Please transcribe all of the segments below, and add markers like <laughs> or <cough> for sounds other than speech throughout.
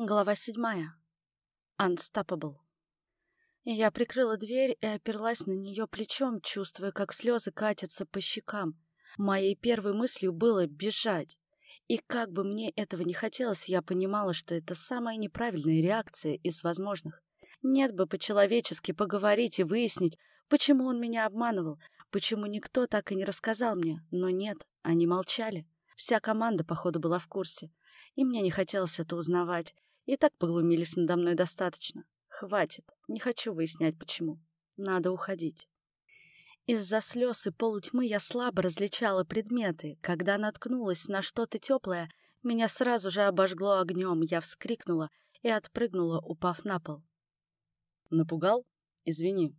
Глава седьмая. Unstoppable. Я прикрыла дверь и оперлась на нее плечом, чувствуя, как слезы катятся по щекам. Моей первой мыслью было бежать. И как бы мне этого не хотелось, я понимала, что это самая неправильная реакция из возможных. Нет бы по-человечески поговорить и выяснить, почему он меня обманывал, почему никто так и не рассказал мне. Но нет, они молчали. Вся команда, походу, была в курсе. И мне не хотелось это узнавать. И так поглумились надо мной достаточно. Хватит. Не хочу выяснять, почему. Надо уходить. Из-за слез и полутьмы я слабо различала предметы. Когда наткнулась на что-то теплое, меня сразу же обожгло огнем. Я вскрикнула и отпрыгнула, упав на пол. Напугал? Извини.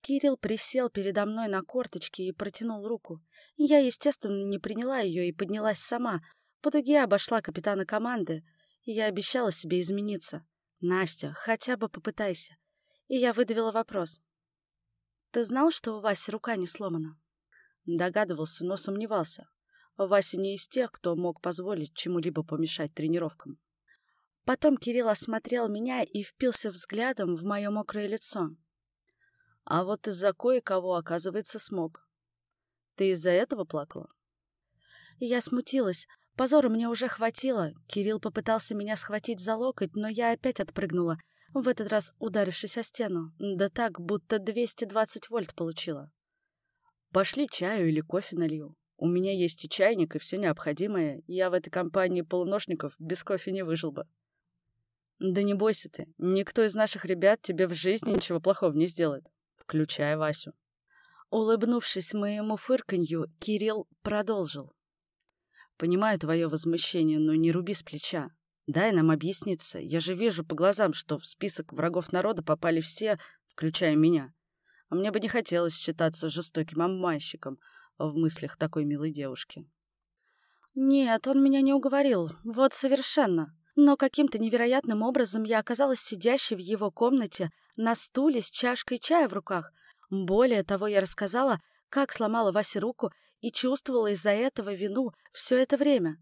Кирилл присел передо мной на корточки и протянул руку. Я, естественно, не приняла ее и поднялась сама. По дуге обошла капитана команды — я обещала себе измениться. Настя, хотя бы попытайся. И я выдавила вопрос. Ты знал, что у Васи рука не сломана? Догадывался, но сомневался. Вася не из тех, кто мог позволить чему-либо помешать тренировкам. Потом Кирилл осмотрел меня и впился взглядом в мое мокрое лицо. А вот из-за кое-кого, оказывается, смог. Ты из-за этого плакала? Я смутилась, Позора мне уже хватило. Кирилл попытался меня схватить за локоть, но я опять отпрыгнула, в этот раз ударившись о стену. Да так, будто 220 вольт получила. «Пошли чаю или кофе налью. У меня есть и чайник, и все необходимое. Я в этой компании полуношников без кофе не выжил бы». «Да не бойся ты. Никто из наших ребят тебе в жизни ничего плохого не сделает, включая Васю». Улыбнувшись моему фырканью, Кирилл продолжил. Понимаю твое возмущение, но не руби с плеча. Дай нам объясниться. Я же вижу по глазам, что в список врагов народа попали все, включая меня. А мне бы не хотелось считаться жестоким обманщиком в мыслях такой милой девушки. Нет, он меня не уговорил. Вот совершенно. Но каким-то невероятным образом я оказалась сидящей в его комнате на стуле с чашкой чая в руках. Более того, я рассказала, как сломала Васе руку и чувствовала из-за этого вину все это время.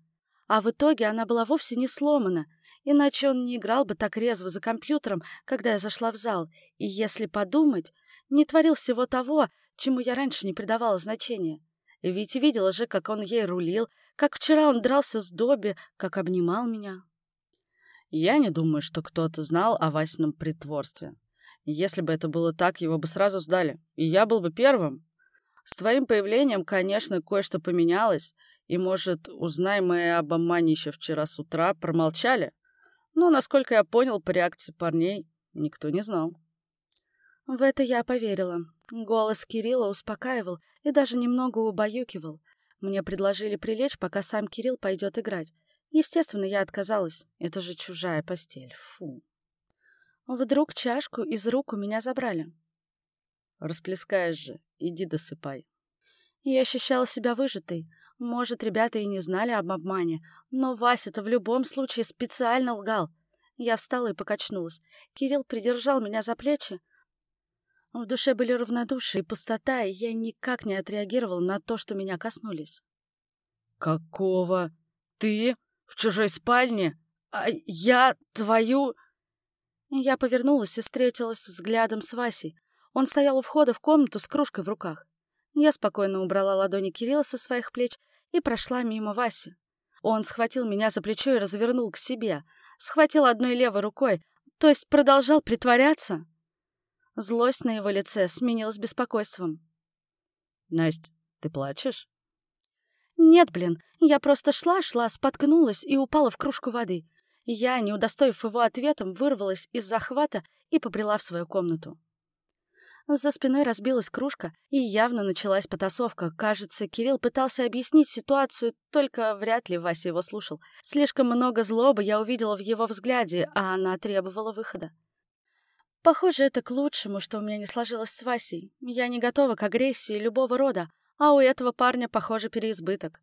А в итоге она была вовсе не сломана, иначе он не играл бы так резво за компьютером, когда я зашла в зал, и, если подумать, не творил всего того, чему я раньше не придавала значения. Ведь видела же, как он ей рулил, как вчера он дрался с Добби, как обнимал меня. Я не думаю, что кто-то знал о Васином притворстве. Если бы это было так, его бы сразу сдали, и я был бы первым. С твоим появлением, конечно, кое-что поменялось, и, может, узнаем мы об обмане еще вчера с утра, промолчали. Но, насколько я понял по реакции парней, никто не знал. В это я поверила. Голос Кирилла успокаивал и даже немного убаюкивал. Мне предложили прилечь, пока сам Кирилл пойдет играть. Естественно, я отказалась. Это же чужая постель. Фу. Вдруг чашку из рук у меня забрали. Расплескаешь же, иди досыпай. Я ощущала себя выжатой. Может, ребята и не знали об обмане, но Вася-то в любом случае специально лгал. Я встала и покачнулась. Кирилл придержал меня за плечи. В душе были равнодушие и пустота, и я никак не отреагировала на то, что меня коснулись. «Какого? Ты? В чужой спальне? А я твою...» Я повернулась и встретилась взглядом с Васей. Он стоял у входа в комнату с кружкой в руках. Я спокойно убрала ладони Кирилла со своих плеч и прошла мимо Васи. Он схватил меня за плечо и развернул к себе. Схватил одной левой рукой, то есть продолжал притворяться. Злость на его лице сменилась беспокойством. «Насть, ты плачешь?» «Нет, блин, я просто шла-шла, споткнулась и упала в кружку воды. Я, не удостоив его ответом, вырвалась из захвата и побрела в свою комнату. За спиной разбилась кружка, и явно началась потасовка. Кажется, Кирилл пытался объяснить ситуацию, только вряд ли Вася его слушал. Слишком много злобы я увидела в его взгляде, а она требовала выхода. Похоже, это к лучшему, что у меня не сложилось с Васей. Я не готова к агрессии любого рода, а у этого парня, похоже, переизбыток.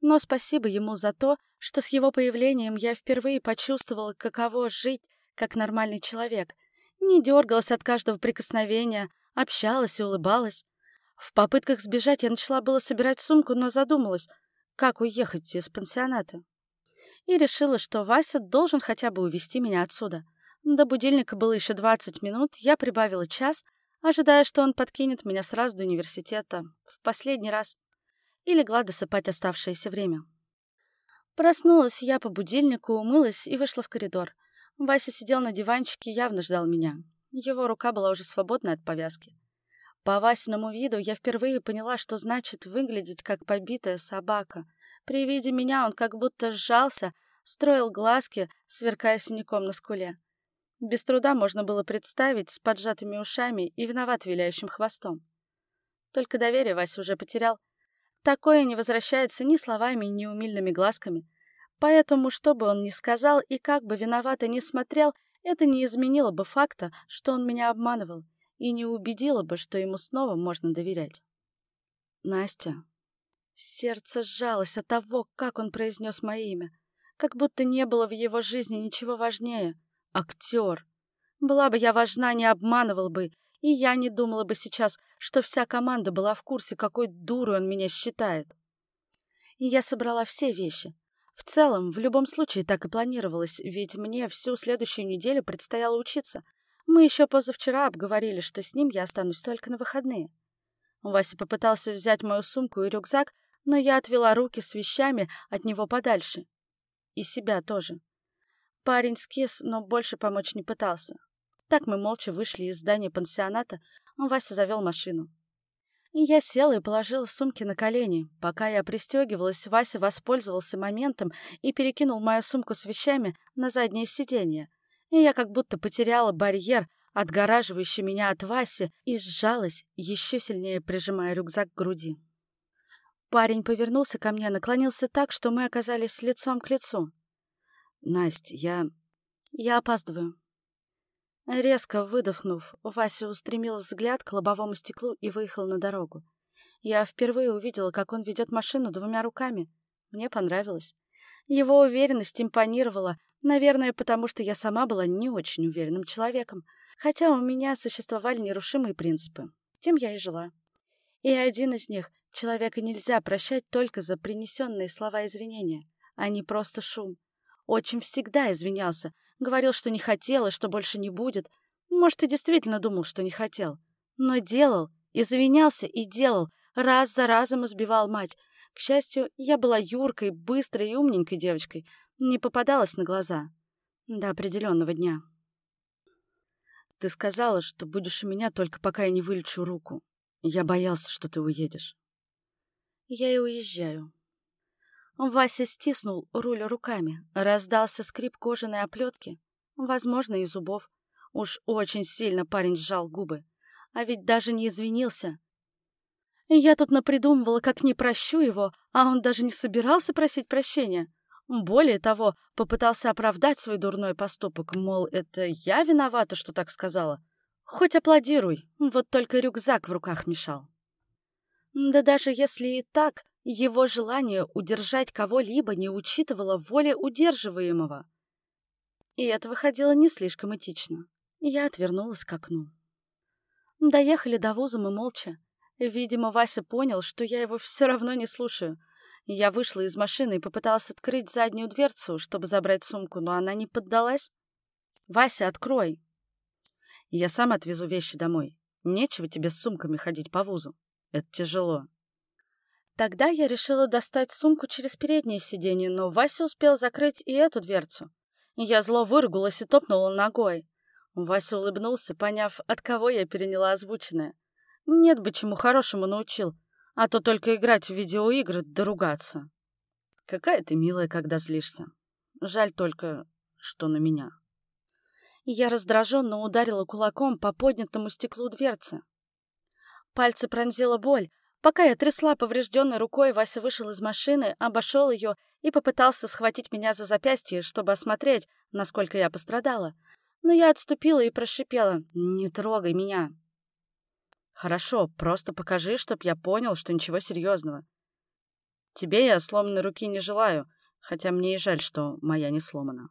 Но спасибо ему за то, что с его появлением я впервые почувствовала, каково жить как нормальный человек — не дергалась от каждого прикосновения, общалась и улыбалась. В попытках сбежать я начала было собирать сумку, но задумалась, как уехать из пансионата. и решила, что Вася должен хотя бы увести меня отсюда. До будильника было еще 20 минут, я прибавила час, ожидая, что он подкинет меня сразу до университета в последний раз, и легла досыпать оставшееся время. Проснулась я по будильнику, умылась и вышла в коридор. Вася сидел на диванчике и явно ждал меня. Его рука была уже свободна от повязки. По Васиному виду я впервые поняла, что значит выглядеть как побитая собака. При виде меня он как будто сжался, строил глазки, сверкая синяком на скуле. Без труда можно было представить с поджатыми ушами и виноват виляющим хвостом. Только доверие Вася уже потерял. Такое не возвращается ни словами, ни умильными глазками. Поэтому, что бы он ни сказал и как бы виновато ни смотрел, это не изменило бы факта, что он меня обманывал, и не убедило бы, что ему снова можно доверять. Настя. Сердце сжалось от того, как он произнес мое имя. Как будто не было в его жизни ничего важнее. Актер. Была бы я важна, не обманывал бы, и я не думала бы сейчас, что вся команда была в курсе, какой дурой он меня считает. И я собрала все вещи, в целом, в любом случае так и планировалось, ведь мне всю следующую неделю предстояло учиться. Мы еще позавчера обговорили, что с ним я останусь только на выходные. Вася попытался взять мою сумку и рюкзак, но я отвела руки с вещами от него подальше. И себя тоже. Парень скис, но больше помочь не пытался. Так мы молча вышли из здания пансионата, Вася завел машину. Я села и положила сумки на колени. Пока я пристегивалась, Вася воспользовался моментом и перекинул мою сумку с вещами на заднее сиденье. И я как будто потеряла барьер, отгораживающий меня от Васи, и сжалась, еще сильнее прижимая рюкзак к груди. Парень повернулся ко мне, наклонился так, что мы оказались лицом к лицу. «Настя, я...» «Я опаздываю», Резко выдохнув, Вася устремил взгляд к лобовому стеклу и выехал на дорогу. Я впервые увидела, как он ведет машину двумя руками. Мне понравилось. Его уверенность импонировала, наверное, потому что я сама была не очень уверенным человеком, хотя у меня существовали нерушимые принципы. Тем я и жила. И один из них — человека нельзя прощать только за принесенные слова извинения, а не просто шум. Очень всегда извинялся, Говорил, что не хотел и что больше не будет. Может, и действительно думал, что не хотел. Но делал, извинялся и делал, раз за разом избивал мать. К счастью, я была юркой, быстрой и умненькой девочкой. Не попадалась на глаза. До определенного дня. Ты сказала, что будешь у меня только пока я не вылечу руку. Я боялся, что ты уедешь. Я и уезжаю. Вася стиснул руль руками. Раздался скрип кожаной оплетки. Возможно, и зубов. Уж очень сильно парень сжал губы. А ведь даже не извинился. Я тут напридумывала, как не прощу его, а он даже не собирался просить прощения. Более того, попытался оправдать свой дурной поступок, мол, это я виновата, что так сказала. Хоть аплодируй, вот только рюкзак в руках мешал. Да даже если и так, его желание удержать кого-либо не учитывало воли удерживаемого. И это выходило не слишком этично. Я отвернулась к окну. Доехали до вуза мы молча. Видимо, Вася понял, что я его все равно не слушаю. Я вышла из машины и попыталась открыть заднюю дверцу, чтобы забрать сумку, но она не поддалась. «Вася, открой!» «Я сам отвезу вещи домой. Нечего тебе с сумками ходить по вузу. Это тяжело». Тогда я решила достать сумку через переднее сиденье, но Вася успел закрыть и эту дверцу. Я зло выругалась и топнула ногой. Вася улыбнулся, поняв, от кого я переняла озвученное. Нет бы чему хорошему научил, а то только играть в видеоигры да ругаться. Какая ты милая, когда злишься. Жаль только, что на меня. Я раздраженно ударила кулаком по поднятому стеклу дверцы. Пальцы пронзила боль, Пока я трясла поврежденной рукой, Вася вышел из машины, обошел ее и попытался схватить меня за запястье, чтобы осмотреть, насколько я пострадала. Но я отступила и прошипела «Не трогай меня». «Хорошо, просто покажи, чтоб я понял, что ничего серьезного. Тебе я сломанной руки не желаю, хотя мне и жаль, что моя не сломана».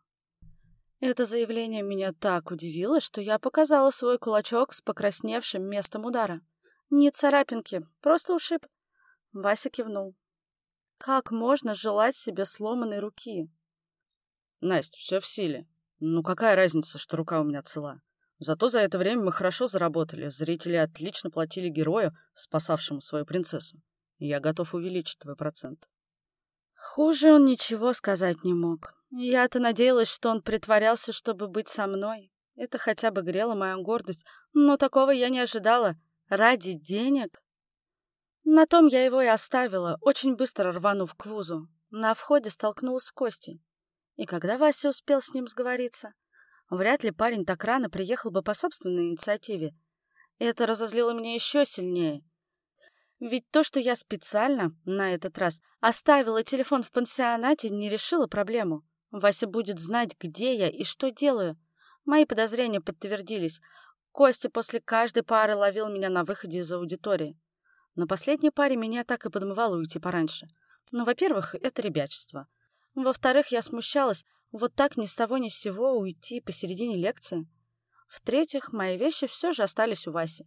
Это заявление меня так удивило, что я показала свой кулачок с покрасневшим местом удара. «Не царапинки, просто ушиб». Вася кивнул. «Как можно желать себе сломанной руки?» Настя, все в силе. Ну какая разница, что рука у меня цела? Зато за это время мы хорошо заработали. Зрители отлично платили герою, спасавшему свою принцессу. Я готов увеличить твой процент. Хуже он ничего сказать не мог. Я-то надеялась, что он притворялся, чтобы быть со мной. Это хотя бы грело мою гордость, но такого я не ожидала. Ради денег? На том я его и оставила, очень быстро рванув к вузу. На входе столкнулась с Костей. И когда Вася успел с ним сговориться? Вряд ли парень так рано приехал бы по собственной инициативе. Это разозлило меня еще сильнее. Ведь то, что я специально, на этот раз, оставила телефон в пансионате, не решило проблему. Вася будет знать, где я и что делаю. Мои подозрения подтвердились. Костя после каждой пары ловил меня на выходе из аудитории. На последней паре меня так и подмывало уйти пораньше. Ну, во-первых, это ребячество. Во-вторых, я смущалась вот так ни с того ни с сего уйти посередине лекции. В-третьих, мои вещи все же остались у Васи.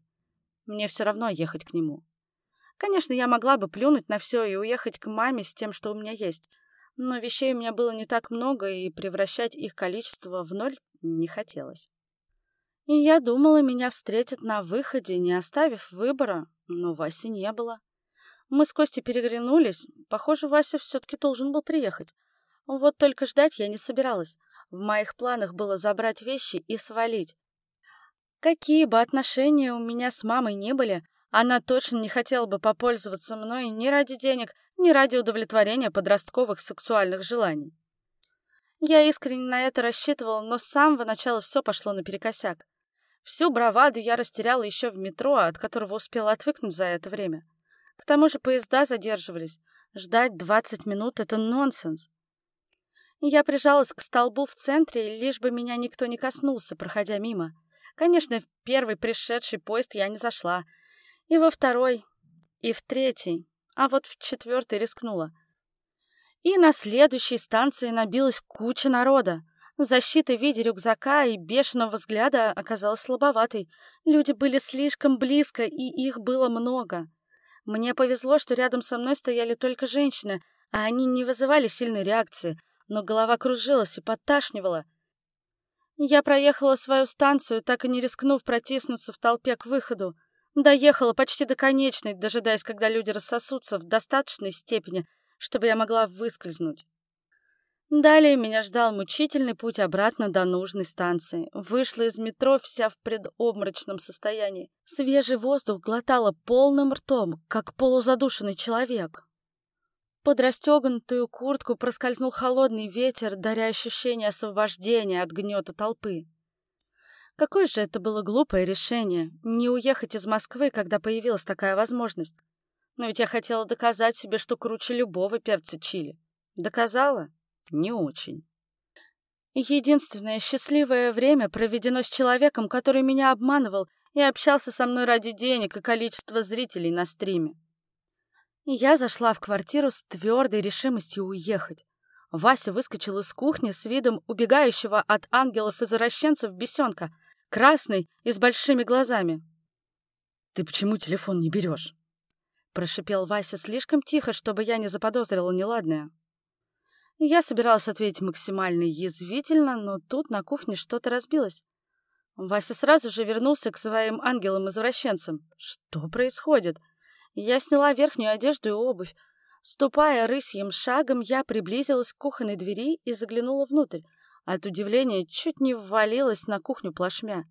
Мне все равно ехать к нему. Конечно, я могла бы плюнуть на все и уехать к маме с тем, что у меня есть. Но вещей у меня было не так много, и превращать их количество в ноль не хотелось. И я думала, меня встретят на выходе, не оставив выбора, но Васи не было. Мы с Костей переглянулись. Похоже, Вася все-таки должен был приехать. Вот только ждать я не собиралась. В моих планах было забрать вещи и свалить. Какие бы отношения у меня с мамой не были, она точно не хотела бы попользоваться мной ни ради денег, ни ради удовлетворения подростковых сексуальных желаний. Я искренне на это рассчитывала, но с самого начала все пошло наперекосяк. Всю браваду я растеряла еще в метро, от которого успела отвыкнуть за это время. К тому же поезда задерживались. Ждать 20 минут — это нонсенс. Я прижалась к столбу в центре, лишь бы меня никто не коснулся, проходя мимо. Конечно, в первый пришедший поезд я не зашла. И во второй, и в третий, а вот в четвертый рискнула. И на следующей станции набилась куча народа. Защита в виде рюкзака и бешеного взгляда оказалась слабоватой. Люди были слишком близко, и их было много. Мне повезло, что рядом со мной стояли только женщины, а они не вызывали сильной реакции, но голова кружилась и подташнивала. Я проехала свою станцию, так и не рискнув протиснуться в толпе к выходу. Доехала почти до конечной, дожидаясь, когда люди рассосутся в достаточной степени, чтобы я могла выскользнуть. Далее меня ждал мучительный путь обратно до нужной станции. Вышла из метро вся в предобморочном состоянии. Свежий воздух глотала полным ртом, как полузадушенный человек. Под расстегнутую куртку проскользнул холодный ветер, даря ощущение освобождения от гнета толпы. Какое же это было глупое решение — не уехать из Москвы, когда появилась такая возможность. Но ведь я хотела доказать себе, что круче любого перца чили. Доказала? Не очень. Единственное счастливое время проведено с человеком, который меня обманывал и общался со мной ради денег и количества зрителей на стриме. Я зашла в квартиру с твердой решимостью уехать. Вася выскочил из кухни с видом убегающего от ангелов и заращенцев бесенка, красный и с большими глазами. «Ты почему телефон не берешь?» Прошипел Вася слишком тихо, чтобы я не заподозрила неладное. Я собиралась ответить максимально язвительно, но тут на кухне что-то разбилось. Вася сразу же вернулся к своим ангелам-извращенцам. Что происходит? Я сняла верхнюю одежду и обувь. Ступая рысьим шагом, я приблизилась к кухонной двери и заглянула внутрь. От удивления чуть не ввалилась на кухню плашмя.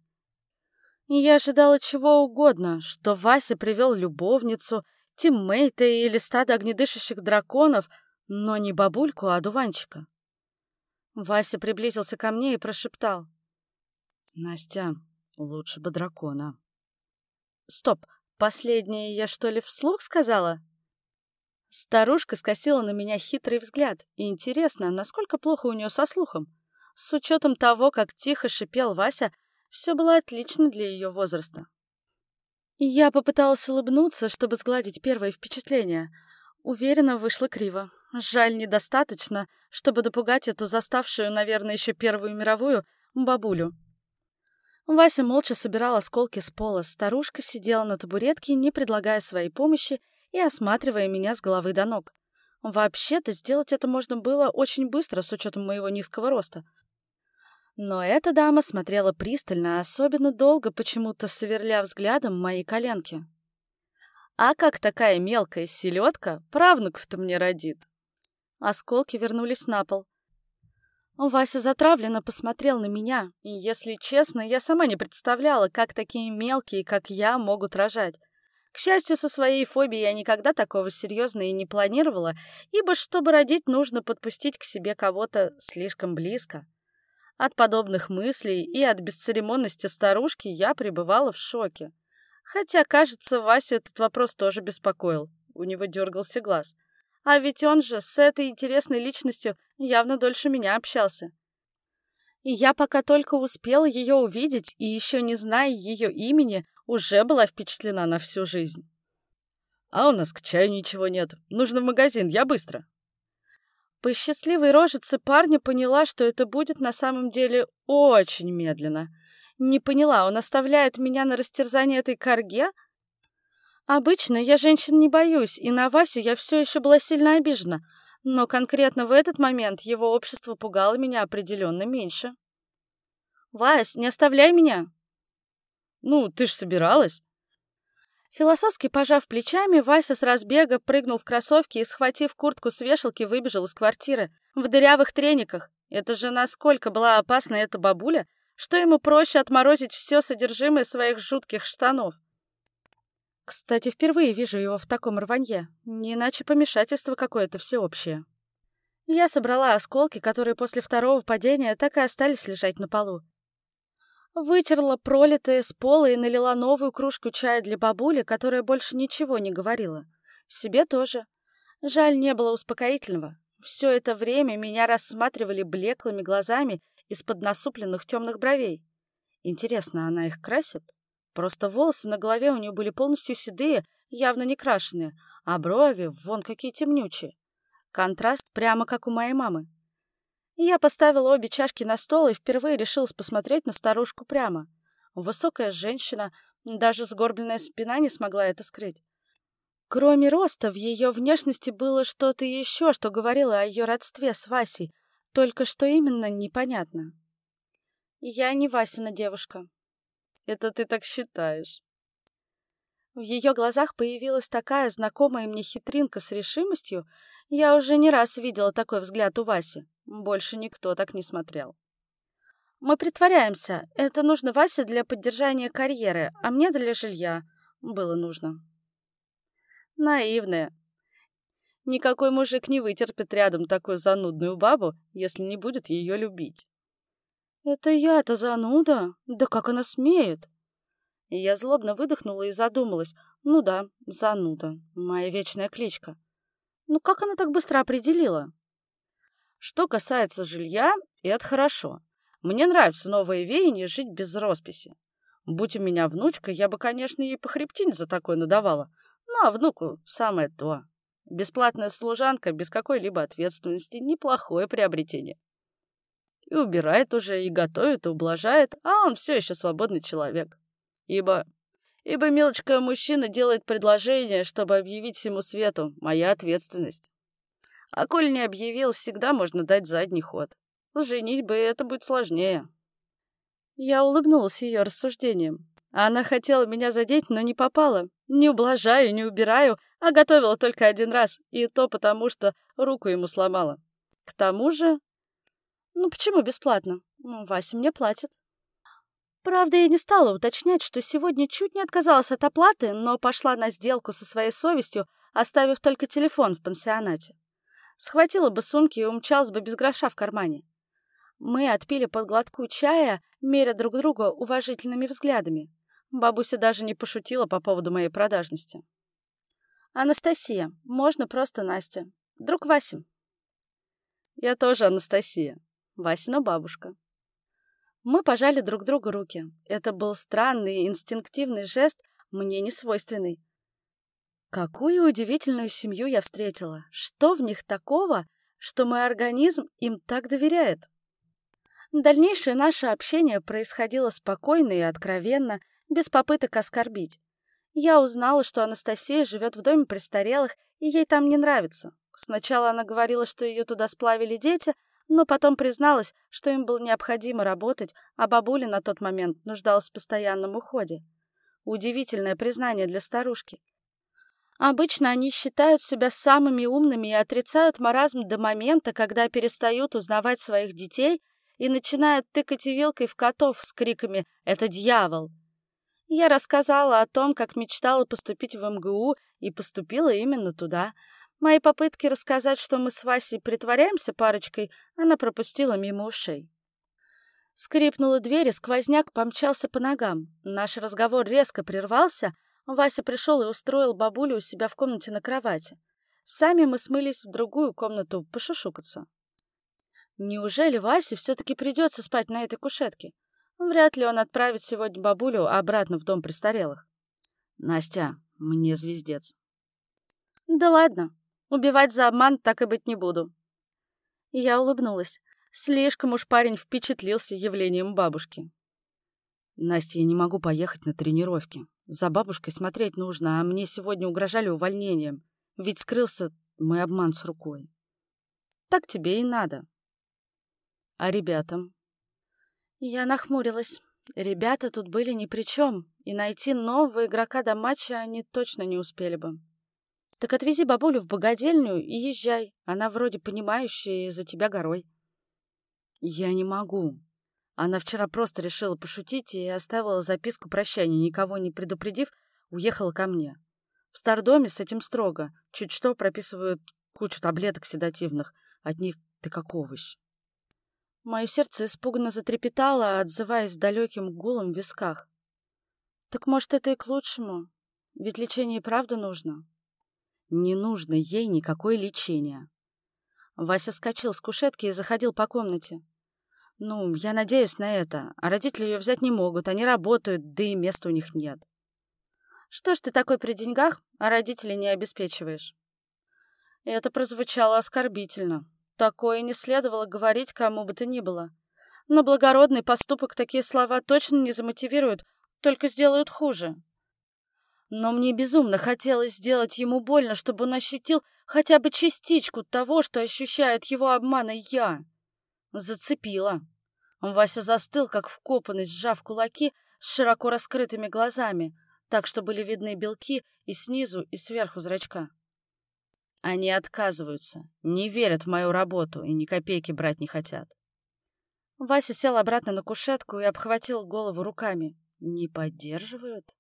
Я ожидала чего угодно, что Вася привел любовницу, тиммейта или стадо огнедышащих драконов, но не бабульку, а дуванчика. Вася приблизился ко мне и прошептал. «Настя, лучше бы дракона». «Стоп, последнее я что ли вслух сказала?» Старушка скосила на меня хитрый взгляд, и интересно, насколько плохо у нее со слухом. С учетом того, как тихо шипел Вася, все было отлично для ее возраста. Я попыталась улыбнуться, чтобы сгладить первое впечатление. Уверенно вышло криво. Жаль, недостаточно, чтобы допугать эту заставшую, наверное, еще Первую мировую, бабулю. Вася молча собирал осколки с пола. Старушка сидела на табуретке, не предлагая своей помощи и осматривая меня с головы до ног. Вообще-то сделать это можно было очень быстро с учетом моего низкого роста. Но эта дама смотрела пристально, особенно долго, почему-то сверля взглядом мои коленки. А как такая мелкая селедка правнуков-то мне родит? Осколки вернулись на пол. Вася затравленно посмотрел на меня, и, если честно, я сама не представляла, как такие мелкие, как я, могут рожать. К счастью, со своей фобией я никогда такого серьезно и не планировала, ибо чтобы родить, нужно подпустить к себе кого-то слишком близко. От подобных мыслей и от бесцеремонности старушки я пребывала в шоке. Хотя, кажется, Васю этот вопрос тоже беспокоил. У него дергался глаз. А ведь он же с этой интересной личностью явно дольше меня общался. И я пока только успела ее увидеть и еще не зная ее имени, уже была впечатлена на всю жизнь. «А у нас к чаю ничего нет. Нужно в магазин, я быстро». По счастливой рожице парня поняла, что это будет на самом деле очень медленно. Не поняла, он оставляет меня на растерзание этой корге? Обычно я женщин не боюсь, и на Васю я все еще была сильно обижена, но конкретно в этот момент его общество пугало меня определенно меньше. «Вась, не оставляй меня!» «Ну, ты ж собиралась?» Философски пожав плечами, Вася с разбега прыгнул в кроссовки и, схватив куртку с вешалки, выбежал из квартиры. В дырявых трениках. Это же насколько была опасна эта бабуля, что ему проще отморозить все содержимое своих жутких штанов. Кстати, впервые вижу его в таком рванье. Не иначе помешательство какое-то всеобщее. Я собрала осколки, которые после второго падения так и остались лежать на полу. Вытерла пролитое с пола и налила новую кружку чая для бабули, которая больше ничего не говорила. Себе тоже. Жаль, не было успокоительного. Все это время меня рассматривали блеклыми глазами из-под насупленных темных бровей. Интересно, она их красит? Просто волосы на голове у нее были полностью седые, явно не крашеные, а брови вон какие темнючие. Контраст прямо как у моей мамы. Я поставила обе чашки на стол и впервые решилась посмотреть на старушку прямо. Высокая женщина, даже сгорбленная спина не смогла это скрыть. Кроме роста, в ее внешности было что-то еще, что говорило о ее родстве с Васей, только что именно непонятно. Я не Васина девушка, это ты так считаешь. В ее глазах появилась такая знакомая мне хитринка с решимостью. Я уже не раз видела такой взгляд у Васи. Больше никто так не смотрел. Мы притворяемся. Это нужно Васе для поддержания карьеры, а мне для жилья. Было нужно. Наивная. Никакой мужик не вытерпит рядом такую занудную бабу, если не будет ее любить. «Это я-то зануда? Да как она смеет?» Я злобно выдохнула и задумалась. «Ну да, зануда. Моя вечная кличка. Ну как она так быстро определила?» Что касается жилья, это хорошо. Мне нравится новое веяние жить без росписи. Будь у меня внучка, я бы, конечно, ей по хребтине за такое надавала. Ну, а внуку самое то. Бесплатная служанка без какой-либо ответственности — неплохое приобретение. И убирает уже, и готовит, и ублажает, а он все еще свободный человек. Ибо... Ибо мелочка мужчина делает предложение, чтобы объявить всему свету моя ответственность. А коль не объявил, всегда можно дать задний ход. Женить бы это будет сложнее. Я улыбнулась ее рассуждением. Она хотела меня задеть, но не попала. Не ублажаю, не убираю, а готовила только один раз, и то потому, что руку ему сломала. К тому же ну почему бесплатно? Ну, Вася мне платит. Правда, я не стала уточнять, что сегодня чуть не отказалась от оплаты, но пошла на сделку со своей совестью, оставив только телефон в пансионате. Схватила бы сумки и умчалась бы без гроша в кармане. Мы отпили под глотку чая, меря друг друга уважительными взглядами. Бабуся даже не пошутила по поводу моей продажности. «Анастасия, можно просто Настя. Друг Васи». «Я тоже Анастасия», Васина бабушка. Мы пожали друг другу руки. Это был странный, инстинктивный жест, мне не свойственный. Какую удивительную семью я встретила. Что в них такого, что мой организм им так доверяет? Дальнейшее наше общение происходило спокойно и откровенно, без попыток оскорбить. Я узнала, что Анастасия живет в доме престарелых, и ей там не нравится. Сначала она говорила, что ее туда сплавили дети, но потом призналась, что им было необходимо работать, а бабуля на тот момент нуждалась в постоянном уходе. Удивительное признание для старушки. Обычно они считают себя самыми умными и отрицают маразм до момента, когда перестают узнавать своих детей и начинают тыкать вилкой в котов с криками «Это дьявол!». Я рассказала о том, как мечтала поступить в МГУ и поступила именно туда. Мои попытки рассказать, что мы с Васей притворяемся парочкой, она пропустила мимо ушей. Скрипнула дверь, и сквозняк помчался по ногам. Наш разговор резко прервался, Вася пришел и устроил бабулю у себя в комнате на кровати. Сами мы смылись в другую комнату пошушукаться. Неужели Васе все-таки придется спать на этой кушетке? Вряд ли он отправит сегодня бабулю обратно в дом престарелых. Настя, мне звездец. Да ладно, убивать за обман так и быть не буду. Я улыбнулась. Слишком уж парень впечатлился явлением бабушки. Настя, я не могу поехать на тренировки. За бабушкой смотреть нужно, а мне сегодня угрожали увольнением. Ведь скрылся мой обман с рукой. Так тебе и надо. А ребятам? Я нахмурилась. Ребята тут были ни при чем, и найти нового игрока до матча они точно не успели бы. Так отвези бабулю в богадельню и езжай. Она вроде понимающая за тебя горой. Я не могу. Она вчера просто решила пошутить и оставила записку прощания, никого не предупредив, уехала ко мне. В стардоме с этим строго. Чуть что прописывают кучу таблеток седативных. От них ты как овощ. Мое сердце испуганно затрепетало, отзываясь далеким гулом в висках. Так может, это и к лучшему? Ведь лечение и правда нужно. Не нужно ей никакое лечение. Вася вскочил с кушетки и заходил по комнате. Ну, я надеюсь на это. А родители ее взять не могут, они работают, да и места у них нет. Что ж ты такой при деньгах, а родителей не обеспечиваешь? Это прозвучало оскорбительно. Такое не следовало говорить кому бы то ни было. На благородный поступок такие слова точно не замотивируют, только сделают хуже. Но мне безумно хотелось сделать ему больно, чтобы он ощутил хотя бы частичку того, что ощущает его обмана я. Зацепила. Вася застыл, как вкопанный, сжав кулаки с широко раскрытыми глазами, так что были видны белки и снизу, и сверху зрачка. Они отказываются, не верят в мою работу и ни копейки брать не хотят. Вася сел обратно на кушетку и обхватил голову руками. Не поддерживают?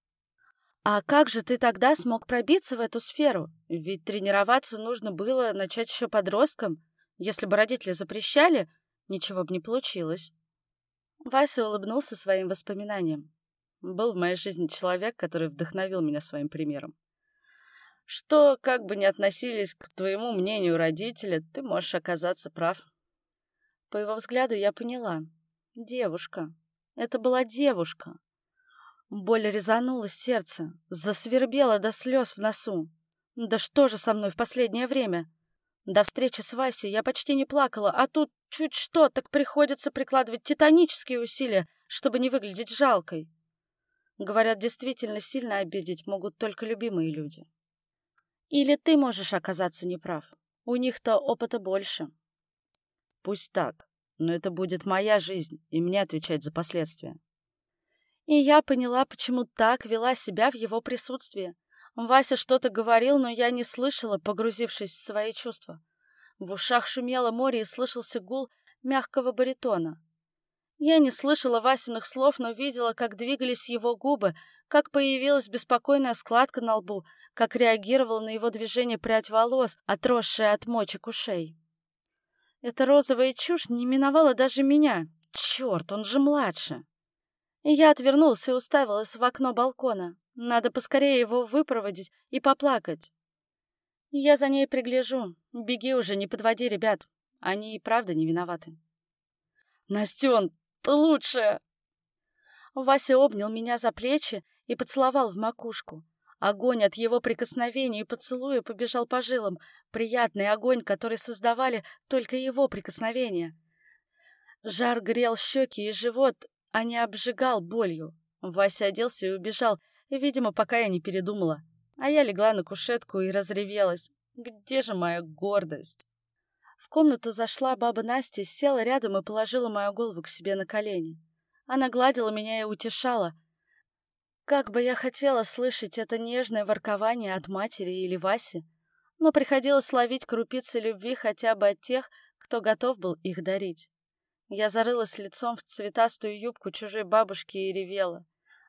А как же ты тогда смог пробиться в эту сферу? Ведь тренироваться нужно было начать еще подростком. Если бы родители запрещали, ничего бы не получилось. Вася улыбнулся своим воспоминаниям. Был в моей жизни человек, который вдохновил меня своим примером. Что, как бы ни относились к твоему мнению родители, ты можешь оказаться прав. По его взгляду я поняла. Девушка. Это была девушка. Боль резанула сердце, засвербела до слез в носу. Да что же со мной в последнее время? До встречи с Васей я почти не плакала, а тут чуть что, так приходится прикладывать титанические усилия, чтобы не выглядеть жалкой. Говорят, действительно сильно обидеть могут только любимые люди. Или ты можешь оказаться неправ. У них-то опыта больше. Пусть так, но это будет моя жизнь, и мне отвечать за последствия. И я поняла, почему так вела себя в его присутствии. Вася что-то говорил, но я не слышала, погрузившись в свои чувства. В ушах шумело море и слышался гул мягкого баритона. Я не слышала Васиных слов, но видела, как двигались его губы, как появилась беспокойная складка на лбу, как реагировала на его движение прядь волос, отросшая от мочек ушей. Эта розовая чушь не миновала даже меня. Черт, он же младше. Я отвернулся и уставилась в окно балкона. Надо поскорее его выпроводить и поплакать. Я за ней пригляжу. Беги уже, не подводи ребят. Они и правда не виноваты. Настен, ты лучшая! Вася обнял меня за плечи и поцеловал в макушку. Огонь от его прикосновений и поцелуя побежал по жилам. Приятный огонь, который создавали только его прикосновения. Жар грел щеки и живот, а не обжигал болью. Вася оделся и убежал, видимо, пока я не передумала. А я легла на кушетку и разревелась. Где же моя гордость? В комнату зашла баба Настя, села рядом и положила мою голову к себе на колени. Она гладила меня и утешала. Как бы я хотела слышать это нежное воркование от матери или Васи, но приходилось ловить крупицы любви хотя бы от тех, кто готов был их дарить. Я зарылась лицом в цветастую юбку чужой бабушки и ревела.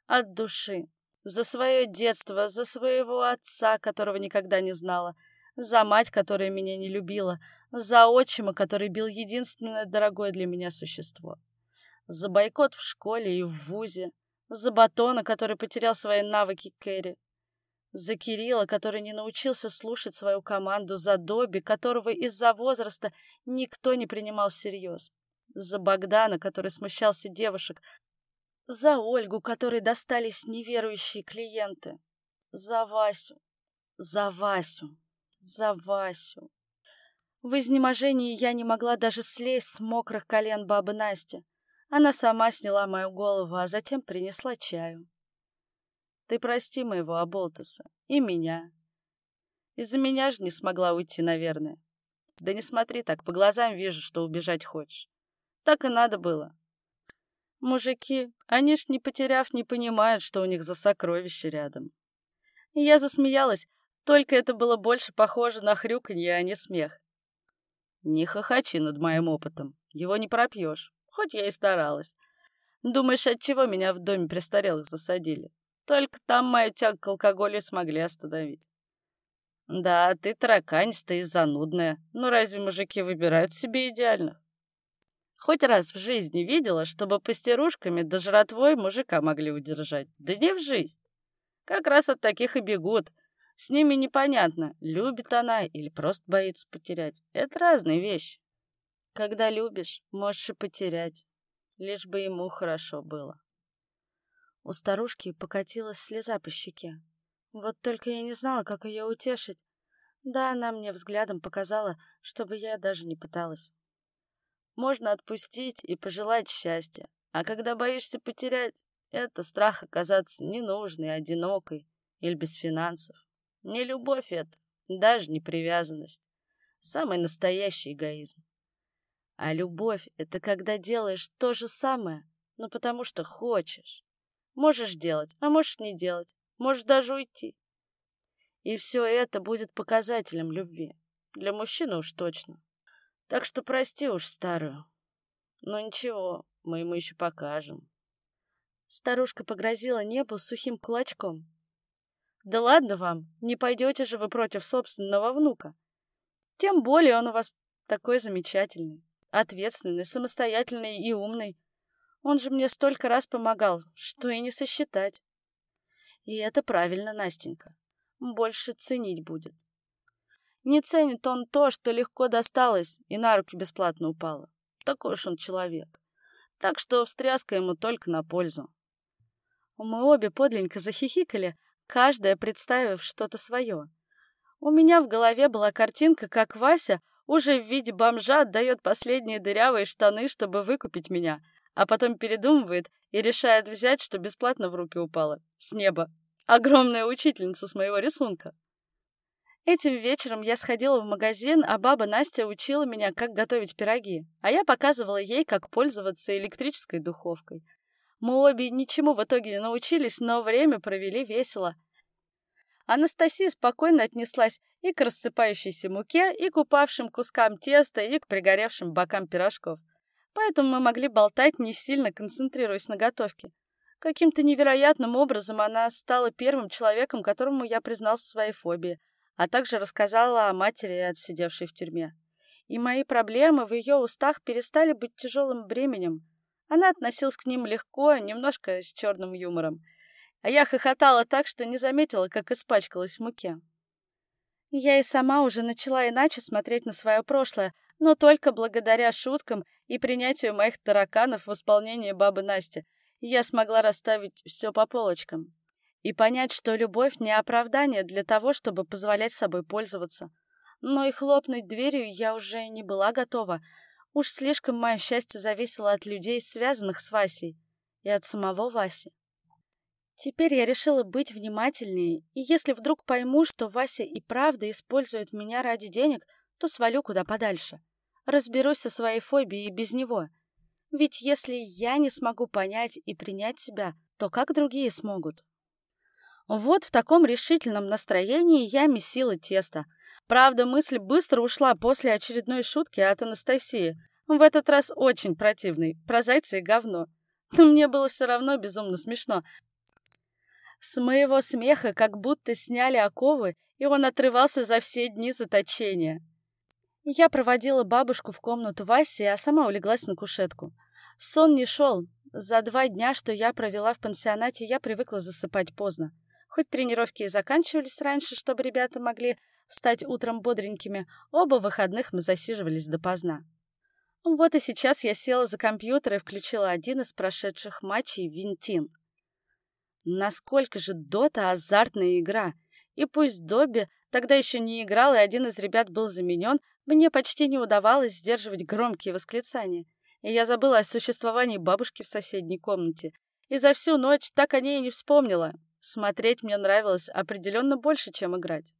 От души. За свое детство, за своего отца, которого никогда не знала, за мать, которая меня не любила, за отчима, который бил единственное дорогое для меня существо. За бойкот в школе и в вузе. За Батона, который потерял свои навыки Кэрри. За Кирилла, который не научился слушать свою команду. За Добби, которого из-за возраста никто не принимал всерьез. За Богдана, который смущался девушек. За Ольгу, которой достались неверующие клиенты. За Васю. За Васю. За Васю. В изнеможении я не могла даже слезть с мокрых колен бабы Насти. Она сама сняла мою голову, а затем принесла чаю. Ты прости моего Аболтуса и меня. Из-за меня же не смогла уйти, наверное. Да не смотри так, по глазам вижу, что убежать хочешь. Так и надо было. Мужики, они ж не потеряв, не понимают, что у них за сокровище рядом. Я засмеялась, только это было больше похоже на хрюканье, а не смех. Не хохочи над моим опытом, его не пропьешь хоть я и старалась. Думаешь, от чего меня в доме престарелых засадили? Только там мою тягу к алкоголю смогли остановить. Да, ты тараканистая и занудная. Но разве мужики выбирают себе идеальных? Хоть раз в жизни видела, чтобы пастерушками до жратвой мужика могли удержать. Да не в жизнь. Как раз от таких и бегут. С ними непонятно, любит она или просто боится потерять. Это разные вещи. Когда любишь, можешь и потерять, лишь бы ему хорошо было. У старушки покатилась слеза по щеке. Вот только я не знала, как ее утешить. Да, она мне взглядом показала, чтобы я даже не пыталась. Можно отпустить и пожелать счастья, а когда боишься потерять, это страх оказаться ненужной, одинокой или без финансов. Не любовь это, даже не привязанность. Самый настоящий эгоизм. А любовь — это когда делаешь то же самое, но потому что хочешь. Можешь делать, а можешь не делать, можешь даже уйти. И все это будет показателем любви. Для мужчины уж точно. Так что прости уж старую. Но ничего, мы ему еще покажем. Старушка погрозила небу сухим кулачком. Да ладно вам, не пойдете же вы против собственного внука. Тем более он у вас такой замечательный ответственный, самостоятельный и умный. Он же мне столько раз помогал, что и не сосчитать. И это правильно, Настенька. Больше ценить будет. Не ценит он то, что легко досталось и на руки бесплатно упало. Такой уж он человек. Так что встряска ему только на пользу. Мы обе подленько захихикали, каждая представив что-то свое. У меня в голове была картинка, как Вася уже в виде бомжа отдает последние дырявые штаны, чтобы выкупить меня, а потом передумывает и решает взять, что бесплатно в руки упало, с неба. Огромная учительница с моего рисунка. Этим вечером я сходила в магазин, а баба Настя учила меня, как готовить пироги, а я показывала ей, как пользоваться электрической духовкой. Мы обе ничему в итоге не научились, но время провели весело. Анастасия спокойно отнеслась и к рассыпающейся муке, и к упавшим кускам теста, и к пригоревшим бокам пирожков. Поэтому мы могли болтать, не сильно концентрируясь на готовке. Каким-то невероятным образом она стала первым человеком, которому я признался своей фобии, а также рассказала о матери, отсидевшей в тюрьме. И мои проблемы в ее устах перестали быть тяжелым бременем. Она относилась к ним легко, немножко с черным юмором. А я хохотала так, что не заметила, как испачкалась в муке. Я и сама уже начала иначе смотреть на свое прошлое, но только благодаря шуткам и принятию моих тараканов в исполнении бабы Насти я смогла расставить все по полочкам и понять, что любовь не оправдание для того, чтобы позволять собой пользоваться. Но и хлопнуть дверью я уже не была готова. Уж слишком мое счастье зависело от людей, связанных с Васей, и от самого Васи. Теперь я решила быть внимательнее, и если вдруг пойму, что Вася и правда использует меня ради денег, то свалю куда подальше. Разберусь со своей фобией без него. Ведь если я не смогу понять и принять себя, то как другие смогут? Вот в таком решительном настроении я месила тесто. Правда, мысль быстро ушла после очередной шутки от Анастасии. В этот раз очень противный, про зайца и говно. Но <laughs> мне было все равно безумно смешно. С моего смеха как будто сняли оковы, и он отрывался за все дни заточения. Я проводила бабушку в комнату Васи, а сама улеглась на кушетку. Сон не шел. За два дня, что я провела в пансионате, я привыкла засыпать поздно. Хоть тренировки и заканчивались раньше, чтобы ребята могли встать утром бодренькими, оба выходных мы засиживались допоздна. Вот и сейчас я села за компьютер и включила один из прошедших матчей Винтин. Насколько же Дота азартная игра. И пусть Добби тогда еще не играл, и один из ребят был заменен, мне почти не удавалось сдерживать громкие восклицания, и я забыла о существовании бабушки в соседней комнате. И за всю ночь так о ней и не вспомнила. Смотреть мне нравилось определенно больше, чем играть.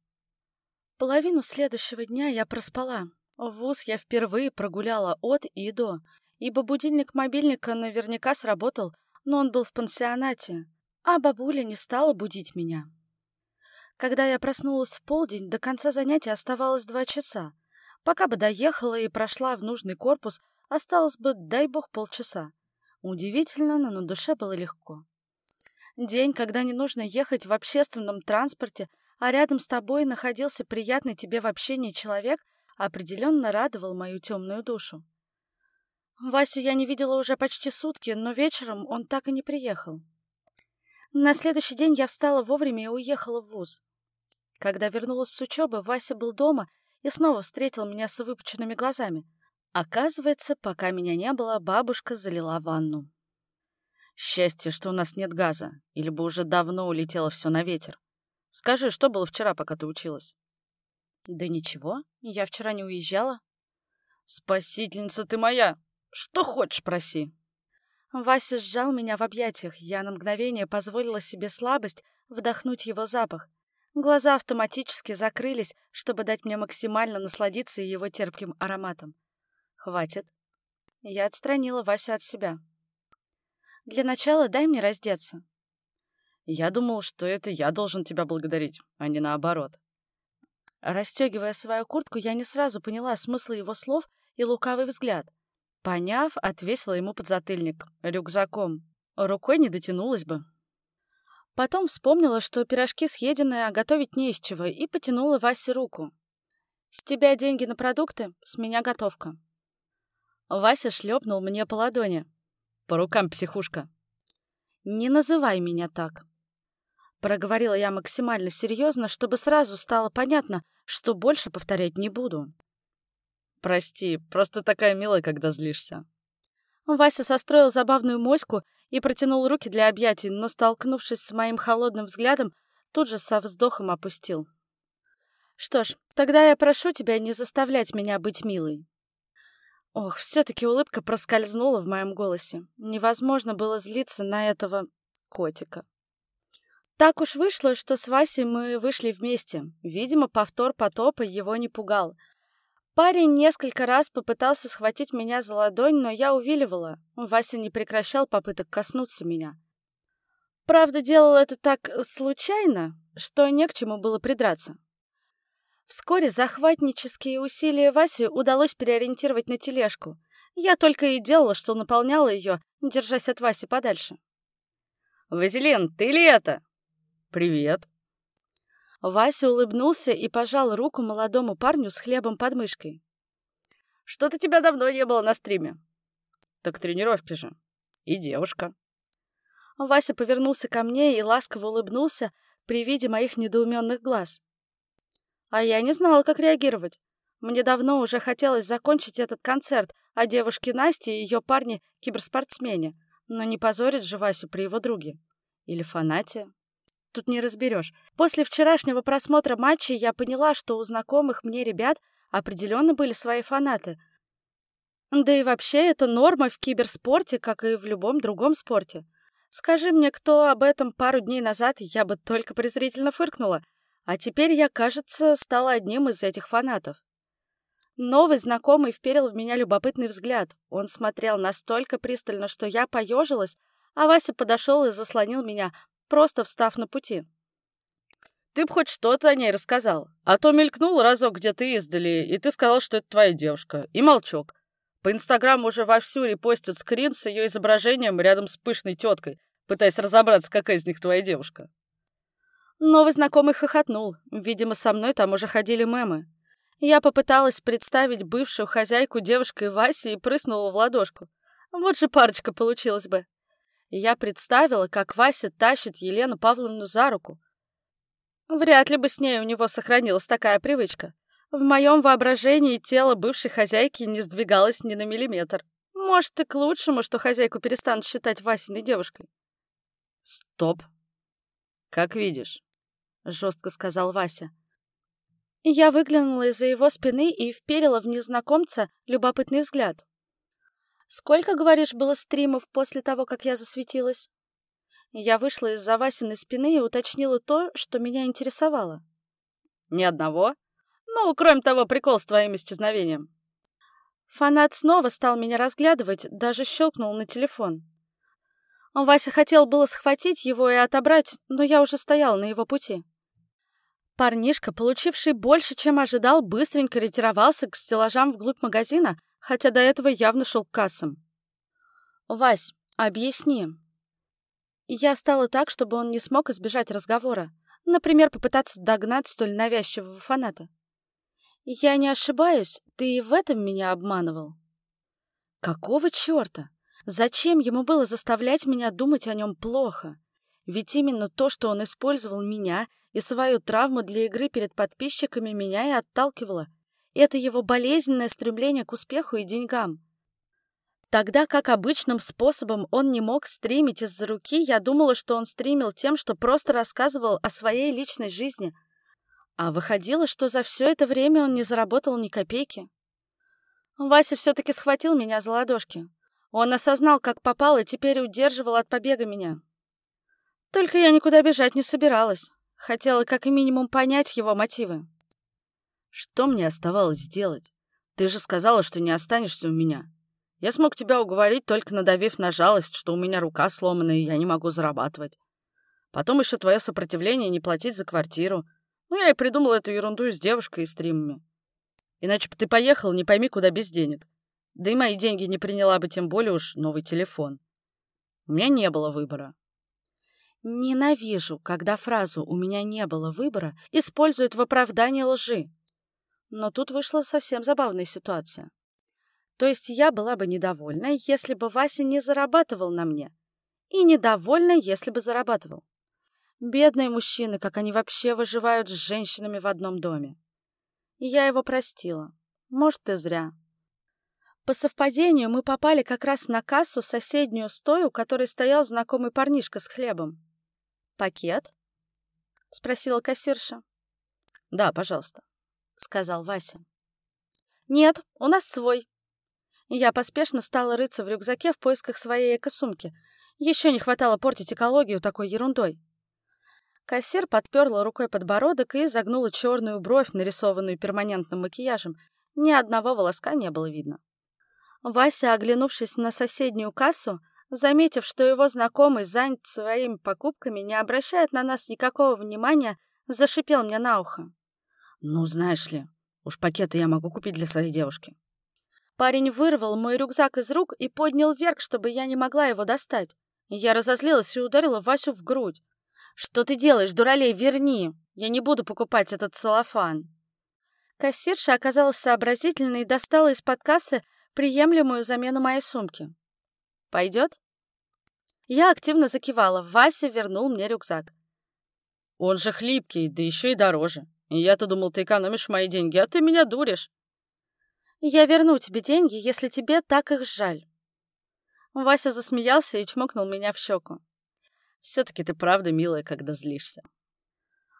Половину следующего дня я проспала. В ВУЗ я впервые прогуляла от и до, ибо будильник мобильника наверняка сработал, но он был в пансионате, а бабуля не стала будить меня. Когда я проснулась в полдень, до конца занятия оставалось два часа. Пока бы доехала и прошла в нужный корпус, осталось бы, дай бог, полчаса. Удивительно, но на душе было легко. День, когда не нужно ехать в общественном транспорте, а рядом с тобой находился приятный тебе в общении человек, определенно радовал мою темную душу. Васю я не видела уже почти сутки, но вечером он так и не приехал. На следующий день я встала вовремя и уехала в вуз. Когда вернулась с учебы, Вася был дома и снова встретил меня с выпученными глазами. Оказывается, пока меня не было, бабушка залила ванну. Счастье, что у нас нет газа, или бы уже давно улетело все на ветер. Скажи, что было вчера, пока ты училась? Да ничего, я вчера не уезжала. Спасительница ты моя! Что хочешь, проси. Вася сжал меня в объятиях, я на мгновение позволила себе слабость вдохнуть его запах, Глаза автоматически закрылись, чтобы дать мне максимально насладиться его терпким ароматом. Хватит. Я отстранила Васю от себя. Для начала дай мне раздеться. Я думал, что это я должен тебя благодарить, а не наоборот. Растегивая свою куртку, я не сразу поняла смысл его слов и лукавый взгляд. Поняв, отвесила ему подзатыльник рюкзаком. Рукой не дотянулась бы. Потом вспомнила, что пирожки съедены, а готовить не из чего, и потянула Васе руку. «С тебя деньги на продукты, с меня готовка». Вася шлепнул мне по ладони. «По рукам, психушка». «Не называй меня так». Проговорила я максимально серьезно, чтобы сразу стало понятно, что больше повторять не буду. «Прости, просто такая милая, когда злишься». Вася состроил забавную моську и протянул руки для объятий, но, столкнувшись с моим холодным взглядом, тут же со вздохом опустил. «Что ж, тогда я прошу тебя не заставлять меня быть милой». Ох, все-таки улыбка проскользнула в моем голосе. Невозможно было злиться на этого котика. Так уж вышло, что с Васей мы вышли вместе. Видимо, повтор потопа его не пугал. Парень несколько раз попытался схватить меня за ладонь, но я увиливала. Вася не прекращал попыток коснуться меня. Правда, делал это так случайно, что не к чему было придраться. Вскоре захватнические усилия Васи удалось переориентировать на тележку. Я только и делала, что наполняла ее, держась от Васи подальше. «Вазелин, ты ли это?» «Привет», Вася улыбнулся и пожал руку молодому парню с хлебом под мышкой. «Что-то тебя давно не было на стриме». «Так тренировки же. И девушка». Вася повернулся ко мне и ласково улыбнулся при виде моих недоуменных глаз. А я не знала, как реагировать. Мне давно уже хотелось закончить этот концерт о девушке Насте и ее парне-киберспортсмене, но не позорить же Васю при его друге. Или фанате, тут не разберешь. После вчерашнего просмотра матча я поняла, что у знакомых мне ребят определенно были свои фанаты. Да и вообще это норма в киберспорте, как и в любом другом спорте. Скажи мне, кто об этом пару дней назад, я бы только презрительно фыркнула. А теперь я, кажется, стала одним из этих фанатов. Новый знакомый вперил в меня любопытный взгляд. Он смотрел настолько пристально, что я поежилась, а Вася подошел и заслонил меня, просто встав на пути. «Ты б хоть что-то о ней рассказал, а то мелькнул разок где-то издали, и ты сказал, что это твоя девушка, и молчок. По Инстаграму уже вовсю репостят скрин с ее изображением рядом с пышной теткой, пытаясь разобраться, какая из них твоя девушка. Новый знакомый хохотнул. Видимо, со мной там уже ходили мемы. Я попыталась представить бывшую хозяйку девушкой Васи и прыснула в ладошку. Вот же парочка получилась бы. Я представила, как Вася тащит Елену Павловну за руку. Вряд ли бы с ней у него сохранилась такая привычка. В моем воображении тело бывшей хозяйки не сдвигалось ни на миллиметр. Может, и к лучшему, что хозяйку перестанут считать Васиной девушкой. «Стоп. Как видишь», — жестко сказал Вася. Я выглянула из-за его спины и вперила в незнакомца любопытный взгляд. «Сколько, говоришь, было стримов после того, как я засветилась?» Я вышла из-за Васиной спины и уточнила то, что меня интересовало. «Ни одного?» Ну, кроме того, прикол с твоим исчезновением. Фанат снова стал меня разглядывать, даже щелкнул на телефон. Вася хотел было схватить его и отобрать, но я уже стояла на его пути. Парнишка, получивший больше, чем ожидал, быстренько ретировался к стеллажам вглубь магазина, хотя до этого явно шел к кассам. «Вась, объясни». Я встала так, чтобы он не смог избежать разговора. Например, попытаться догнать столь навязчивого фаната. «Я не ошибаюсь, ты и в этом меня обманывал». «Какого черта? Зачем ему было заставлять меня думать о нем плохо? Ведь именно то, что он использовал меня и свою травму для игры перед подписчиками, меня и отталкивало. Это его болезненное стремление к успеху и деньгам. Тогда как обычным способом он не мог стримить из-за руки, я думала, что он стримил тем, что просто рассказывал о своей личной жизни — а выходило, что за все это время он не заработал ни копейки. Вася все-таки схватил меня за ладошки. Он осознал, как попал, и теперь удерживал от побега меня. Только я никуда бежать не собиралась. Хотела как минимум понять его мотивы. Что мне оставалось сделать? Ты же сказала, что не останешься у меня. Я смог тебя уговорить, только надавив на жалость, что у меня рука сломана, и я не могу зарабатывать. Потом еще твое сопротивление не платить за квартиру, ну, я и придумал эту ерунду с девушкой и стримами. Иначе бы ты поехал, не пойми, куда без денег. Да и мои деньги не приняла бы тем более уж новый телефон. У меня не было выбора. Ненавижу, когда фразу «у меня не было выбора» используют в оправдании лжи. Но тут вышла совсем забавная ситуация. То есть я была бы недовольна, если бы Вася не зарабатывал на мне. И недовольна, если бы зарабатывал. Бедные мужчины, как они вообще выживают с женщинами в одном доме. И я его простила. Может, и зря. По совпадению мы попали как раз на кассу, соседнюю с той, у которой стоял знакомый парнишка с хлебом. «Пакет?» — спросила кассирша. «Да, пожалуйста», — сказал Вася. «Нет, у нас свой». Я поспешно стала рыться в рюкзаке в поисках своей экосумки. Еще не хватало портить экологию такой ерундой. Кассир подперла рукой подбородок и загнула черную бровь, нарисованную перманентным макияжем. Ни одного волоска не было видно. Вася, оглянувшись на соседнюю кассу, заметив, что его знакомый занят своими покупками, не обращает на нас никакого внимания, зашипел мне на ухо. «Ну, знаешь ли, уж пакеты я могу купить для своей девушки». Парень вырвал мой рюкзак из рук и поднял вверх, чтобы я не могла его достать. Я разозлилась и ударила Васю в грудь. «Что ты делаешь, дуралей, верни! Я не буду покупать этот целлофан!» Кассирша оказалась сообразительной и достала из-под кассы приемлемую замену моей сумки. «Пойдет?» Я активно закивала. Вася вернул мне рюкзак. «Он же хлипкий, да еще и дороже. И я-то думал, ты экономишь мои деньги, а ты меня дуришь». «Я верну тебе деньги, если тебе так их жаль». Вася засмеялся и чмокнул меня в щеку. Все-таки ты правда милая, когда злишься.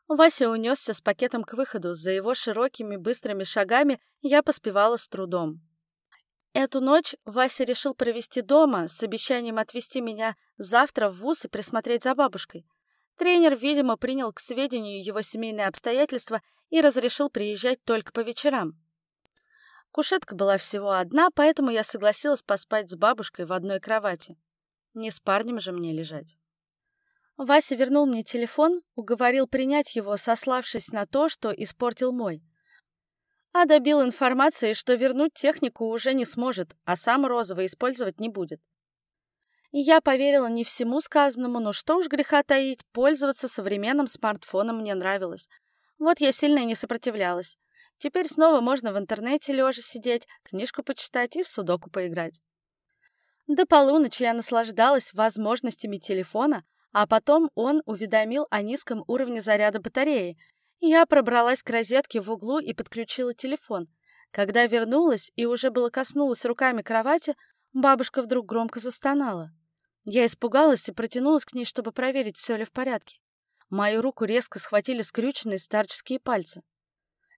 Вася унесся с пакетом к выходу. За его широкими быстрыми шагами я поспевала с трудом. Эту ночь Вася решил провести дома с обещанием отвезти меня завтра в ВУЗ и присмотреть за бабушкой. Тренер, видимо, принял к сведению его семейные обстоятельства и разрешил приезжать только по вечерам. Кушетка была всего одна, поэтому я согласилась поспать с бабушкой в одной кровати. Не с парнем же мне лежать. Вася вернул мне телефон, уговорил принять его, сославшись на то, что испортил мой — а добил информацией, что вернуть технику уже не сможет, а сам розовый использовать не будет. Я поверила не всему сказанному, но что уж греха таить, пользоваться современным смартфоном мне нравилось. Вот я сильно и не сопротивлялась. Теперь снова можно в интернете лежа сидеть, книжку почитать и в судоку поиграть. До полуночи я наслаждалась возможностями телефона, а потом он уведомил о низком уровне заряда батареи, я пробралась к розетке в углу и подключила телефон. Когда вернулась и уже было коснулась руками кровати, бабушка вдруг громко застонала. Я испугалась и протянулась к ней, чтобы проверить, все ли в порядке. Мою руку резко схватили скрюченные старческие пальцы.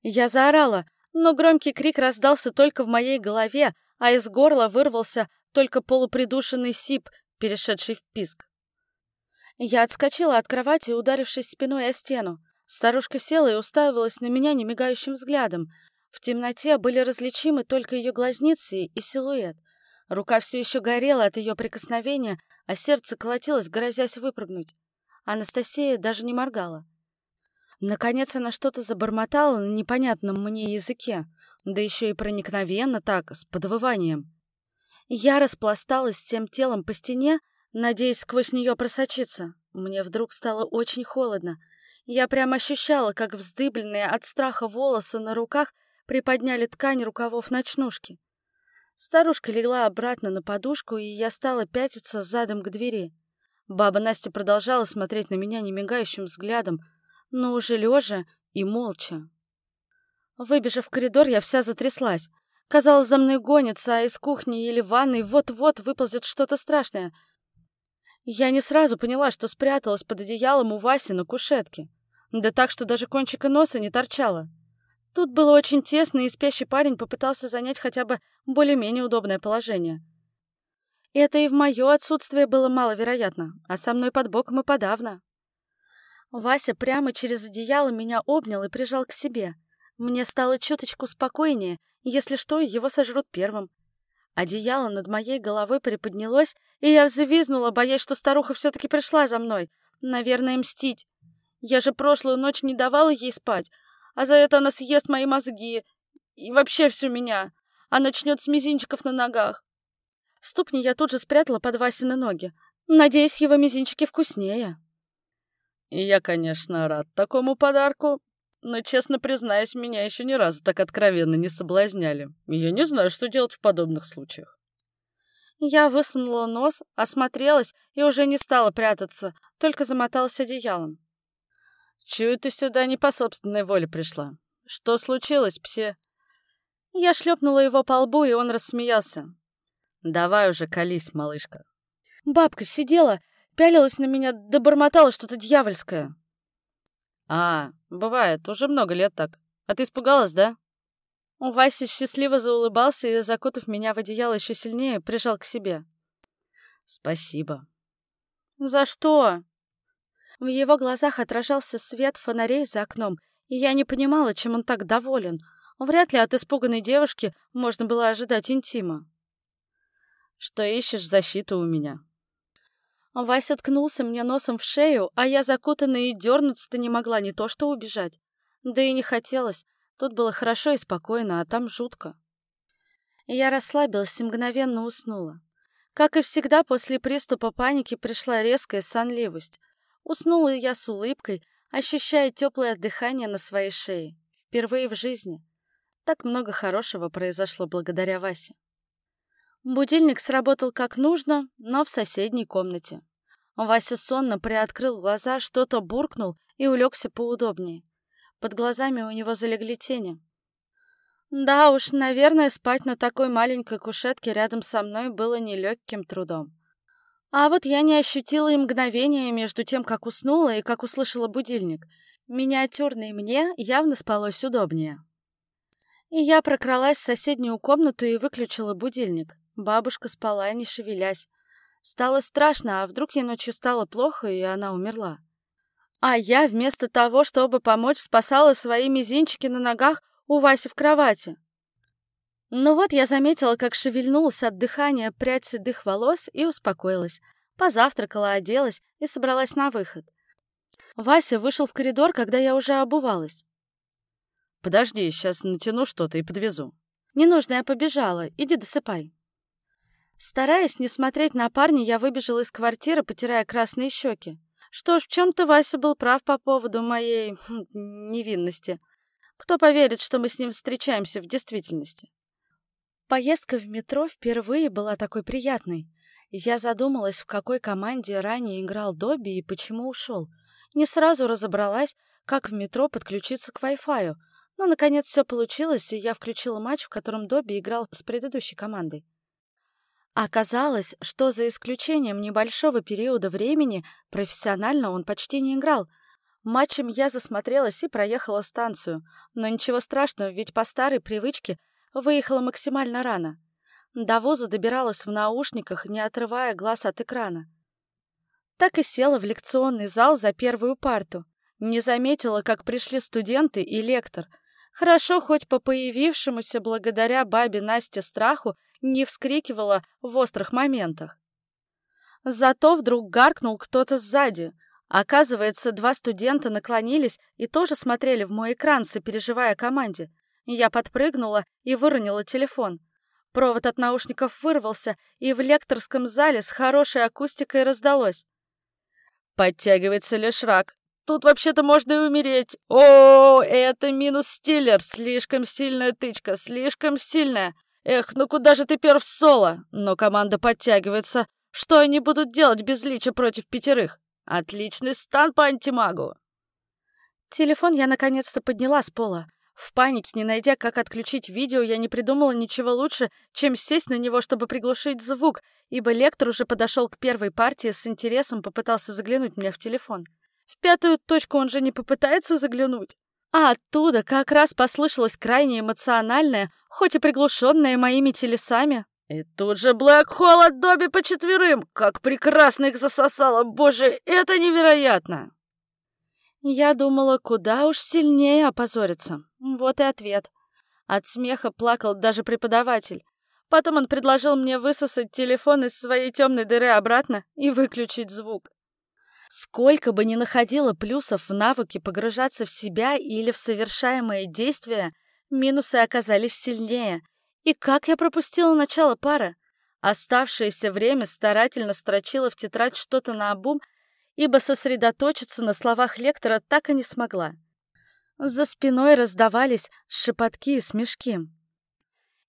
Я заорала, но громкий крик раздался только в моей голове, а из горла вырвался только полупридушенный сип, перешедший в писк. Я отскочила от кровати, ударившись спиной о стену. Старушка села и уставилась на меня немигающим взглядом. В темноте были различимы только ее глазницы и силуэт. Рука все еще горела от ее прикосновения, а сердце колотилось, грозясь выпрыгнуть. Анастасия даже не моргала. Наконец она что-то забормотала на непонятном мне языке, да еще и проникновенно так, с подвыванием. Я распласталась всем телом по стене, надеясь сквозь нее просочиться. Мне вдруг стало очень холодно — я прямо ощущала, как вздыбленные от страха волосы на руках приподняли ткань рукавов ночнушки. Старушка легла обратно на подушку, и я стала пятиться задом к двери. Баба Настя продолжала смотреть на меня немигающим взглядом, но уже лежа и молча. Выбежав в коридор, я вся затряслась. Казалось, за мной гонится, а из кухни или ванной вот-вот выползет что-то страшное. Я не сразу поняла, что спряталась под одеялом у Васи на кушетке. Да так, что даже кончика носа не торчало. Тут было очень тесно, и спящий парень попытался занять хотя бы более-менее удобное положение. Это и в мое отсутствие было маловероятно, а со мной под боком и подавно. Вася прямо через одеяло меня обнял и прижал к себе. Мне стало чуточку спокойнее, если что, его сожрут первым. Одеяло над моей головой приподнялось, и я взвизнула, боясь, что старуха все-таки пришла за мной. Наверное, мстить. Я же прошлую ночь не давала ей спать, а за это она съест мои мозги и вообще всю меня, а начнет с мизинчиков на ногах. Ступни я тут же спрятала под Васины ноги. Надеюсь, его мизинчики вкуснее. И я, конечно, рад такому подарку, но, честно признаюсь, меня еще ни разу так откровенно не соблазняли. Я не знаю, что делать в подобных случаях. Я высунула нос, осмотрелась и уже не стала прятаться, только замоталась одеялом. Чую, ты сюда не по собственной воле пришла. Что случилось, псе?» Я шлепнула его по лбу, и он рассмеялся. «Давай уже колись, малышка». Бабка сидела, пялилась на меня, да бормотала что-то дьявольское. «А, бывает, уже много лет так. А ты испугалась, да?» Вася счастливо заулыбался и, закутав меня в одеяло еще сильнее, прижал к себе. «Спасибо». «За что?» В его глазах отражался свет фонарей за окном, и я не понимала, чем он так доволен. Вряд ли от испуганной девушки можно было ожидать интима. «Что ищешь защиту у меня?» Вася ткнулся мне носом в шею, а я закутанная и дернуться-то не могла, не то что убежать. Да и не хотелось. Тут было хорошо и спокойно, а там жутко. Я расслабилась и мгновенно уснула. Как и всегда, после приступа паники пришла резкая сонливость. Уснула я с улыбкой, ощущая теплое дыхание на своей шее. Впервые в жизни. Так много хорошего произошло благодаря Васе. Будильник сработал как нужно, но в соседней комнате. Вася сонно приоткрыл глаза, что-то буркнул и улегся поудобнее. Под глазами у него залегли тени. Да уж, наверное, спать на такой маленькой кушетке рядом со мной было нелегким трудом. А вот я не ощутила и мгновения между тем, как уснула и как услышала будильник. Миниатюрный мне явно спалось удобнее. И я прокралась в соседнюю комнату и выключила будильник. Бабушка спала, не шевелясь. Стало страшно, а вдруг ей ночью стало плохо, и она умерла. А я вместо того, чтобы помочь, спасала свои мизинчики на ногах у Васи в кровати. Ну вот я заметила, как шевельнулся от дыхания прядь седых волос и успокоилась. Позавтракала, оделась и собралась на выход. Вася вышел в коридор, когда я уже обувалась. «Подожди, сейчас натяну что-то и подвезу». «Не нужно, я побежала. Иди досыпай». Стараясь не смотреть на парня, я выбежала из квартиры, потирая красные щеки. Что ж, в чем-то Вася был прав по поводу моей хм, невинности. Кто поверит, что мы с ним встречаемся в действительности? Поездка в метро впервые была такой приятной. Я задумалась, в какой команде ранее играл Добби и почему ушел. Не сразу разобралась, как в метро подключиться к Wi-Fi, но, наконец, все получилось, и я включила матч, в котором Добби играл с предыдущей командой. Оказалось, что за исключением небольшого периода времени профессионально он почти не играл. Матчем я засмотрелась и проехала станцию, но ничего страшного, ведь по старой привычке выехала максимально рано. До вуза добиралась в наушниках, не отрывая глаз от экрана. Так и села в лекционный зал за первую парту. Не заметила, как пришли студенты и лектор. Хорошо, хоть по появившемуся благодаря бабе Насте страху не вскрикивала в острых моментах. Зато вдруг гаркнул кто-то сзади. Оказывается, два студента наклонились и тоже смотрели в мой экран, сопереживая команде. Я подпрыгнула и выронила телефон. Провод от наушников вырвался, и в лекторском зале с хорошей акустикой раздалось. «Подтягивается лишь рак. Тут вообще-то можно и умереть. О, это минус стиллер. Слишком сильная тычка, слишком сильная. Эх, ну куда же ты перв соло? Но команда подтягивается. Что они будут делать без лича против пятерых? Отличный стан по антимагу. Телефон я наконец-то подняла с пола. В панике, не найдя, как отключить видео, я не придумала ничего лучше, чем сесть на него, чтобы приглушить звук, ибо лектор уже подошел к первой партии с интересом попытался заглянуть мне в телефон. В пятую точку он же не попытается заглянуть. А оттуда как раз послышалось крайне эмоциональное, хоть и приглушенное моими телесами. И тут же Блэк Холл от Добби по четверым! Как прекрасно их засосало! Боже, это невероятно! Я думала, куда уж сильнее опозориться. Вот и ответ. От смеха плакал даже преподаватель. Потом он предложил мне высосать телефон из своей темной дыры обратно и выключить звук. Сколько бы ни находила плюсов в навыке погружаться в себя или в совершаемые действия, минусы оказались сильнее. И как я пропустила начало пары? Оставшееся время старательно строчила в тетрадь что-то на обум, ибо сосредоточиться на словах лектора так и не смогла. За спиной раздавались шепотки и смешки.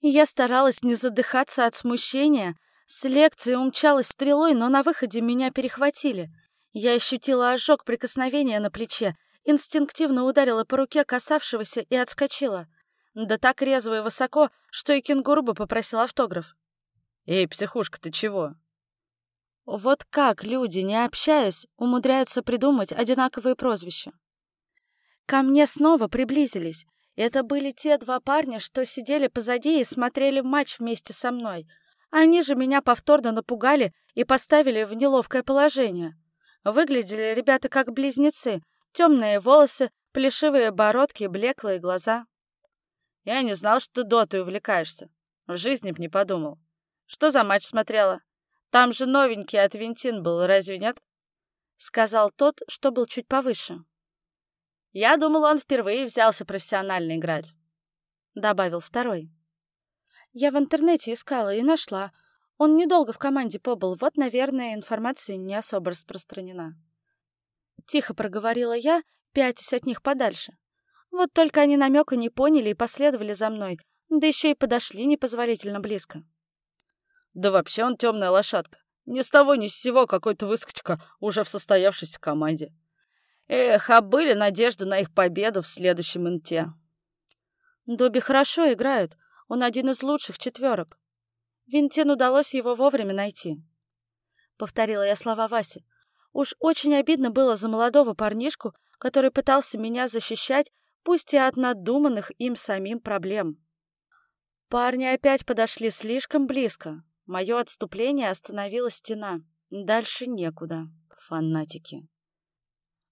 Я старалась не задыхаться от смущения. С лекции умчалась стрелой, но на выходе меня перехватили — я ощутила ожог прикосновения на плече, инстинктивно ударила по руке касавшегося и отскочила. Да так резво и высоко, что и кенгуру бы попросил автограф. «Эй, психушка, ты чего?» Вот как люди, не общаясь, умудряются придумать одинаковые прозвища. Ко мне снова приблизились. Это были те два парня, что сидели позади и смотрели матч вместе со мной. Они же меня повторно напугали и поставили в неловкое положение. Выглядели ребята как близнецы. Темные волосы, плешивые бородки, блеклые глаза. Я не знал, что дотой увлекаешься. В жизни б не подумал. Что за матч смотрела? Там же новенький от Винтин был, разве нет? Сказал тот, что был чуть повыше. Я думал, он впервые взялся профессионально играть. Добавил второй. Я в интернете искала и нашла. Он недолго в команде побыл, вот, наверное, информация не особо распространена. Тихо проговорила я, пятясь от них подальше. Вот только они намека не поняли и последовали за мной, да еще и подошли непозволительно близко. Да вообще он темная лошадка. Ни с того ни с сего какой-то выскочка уже в состоявшейся команде. Эх, а были надежды на их победу в следующем инте. Добби хорошо играют, он один из лучших четверок. Винтин удалось его вовремя найти. Повторила я слова Васи. Уж очень обидно было за молодого парнишку, который пытался меня защищать, пусть и от надуманных им самим проблем. Парни опять подошли слишком близко. Мое отступление остановила стена. Дальше некуда. Фанатики.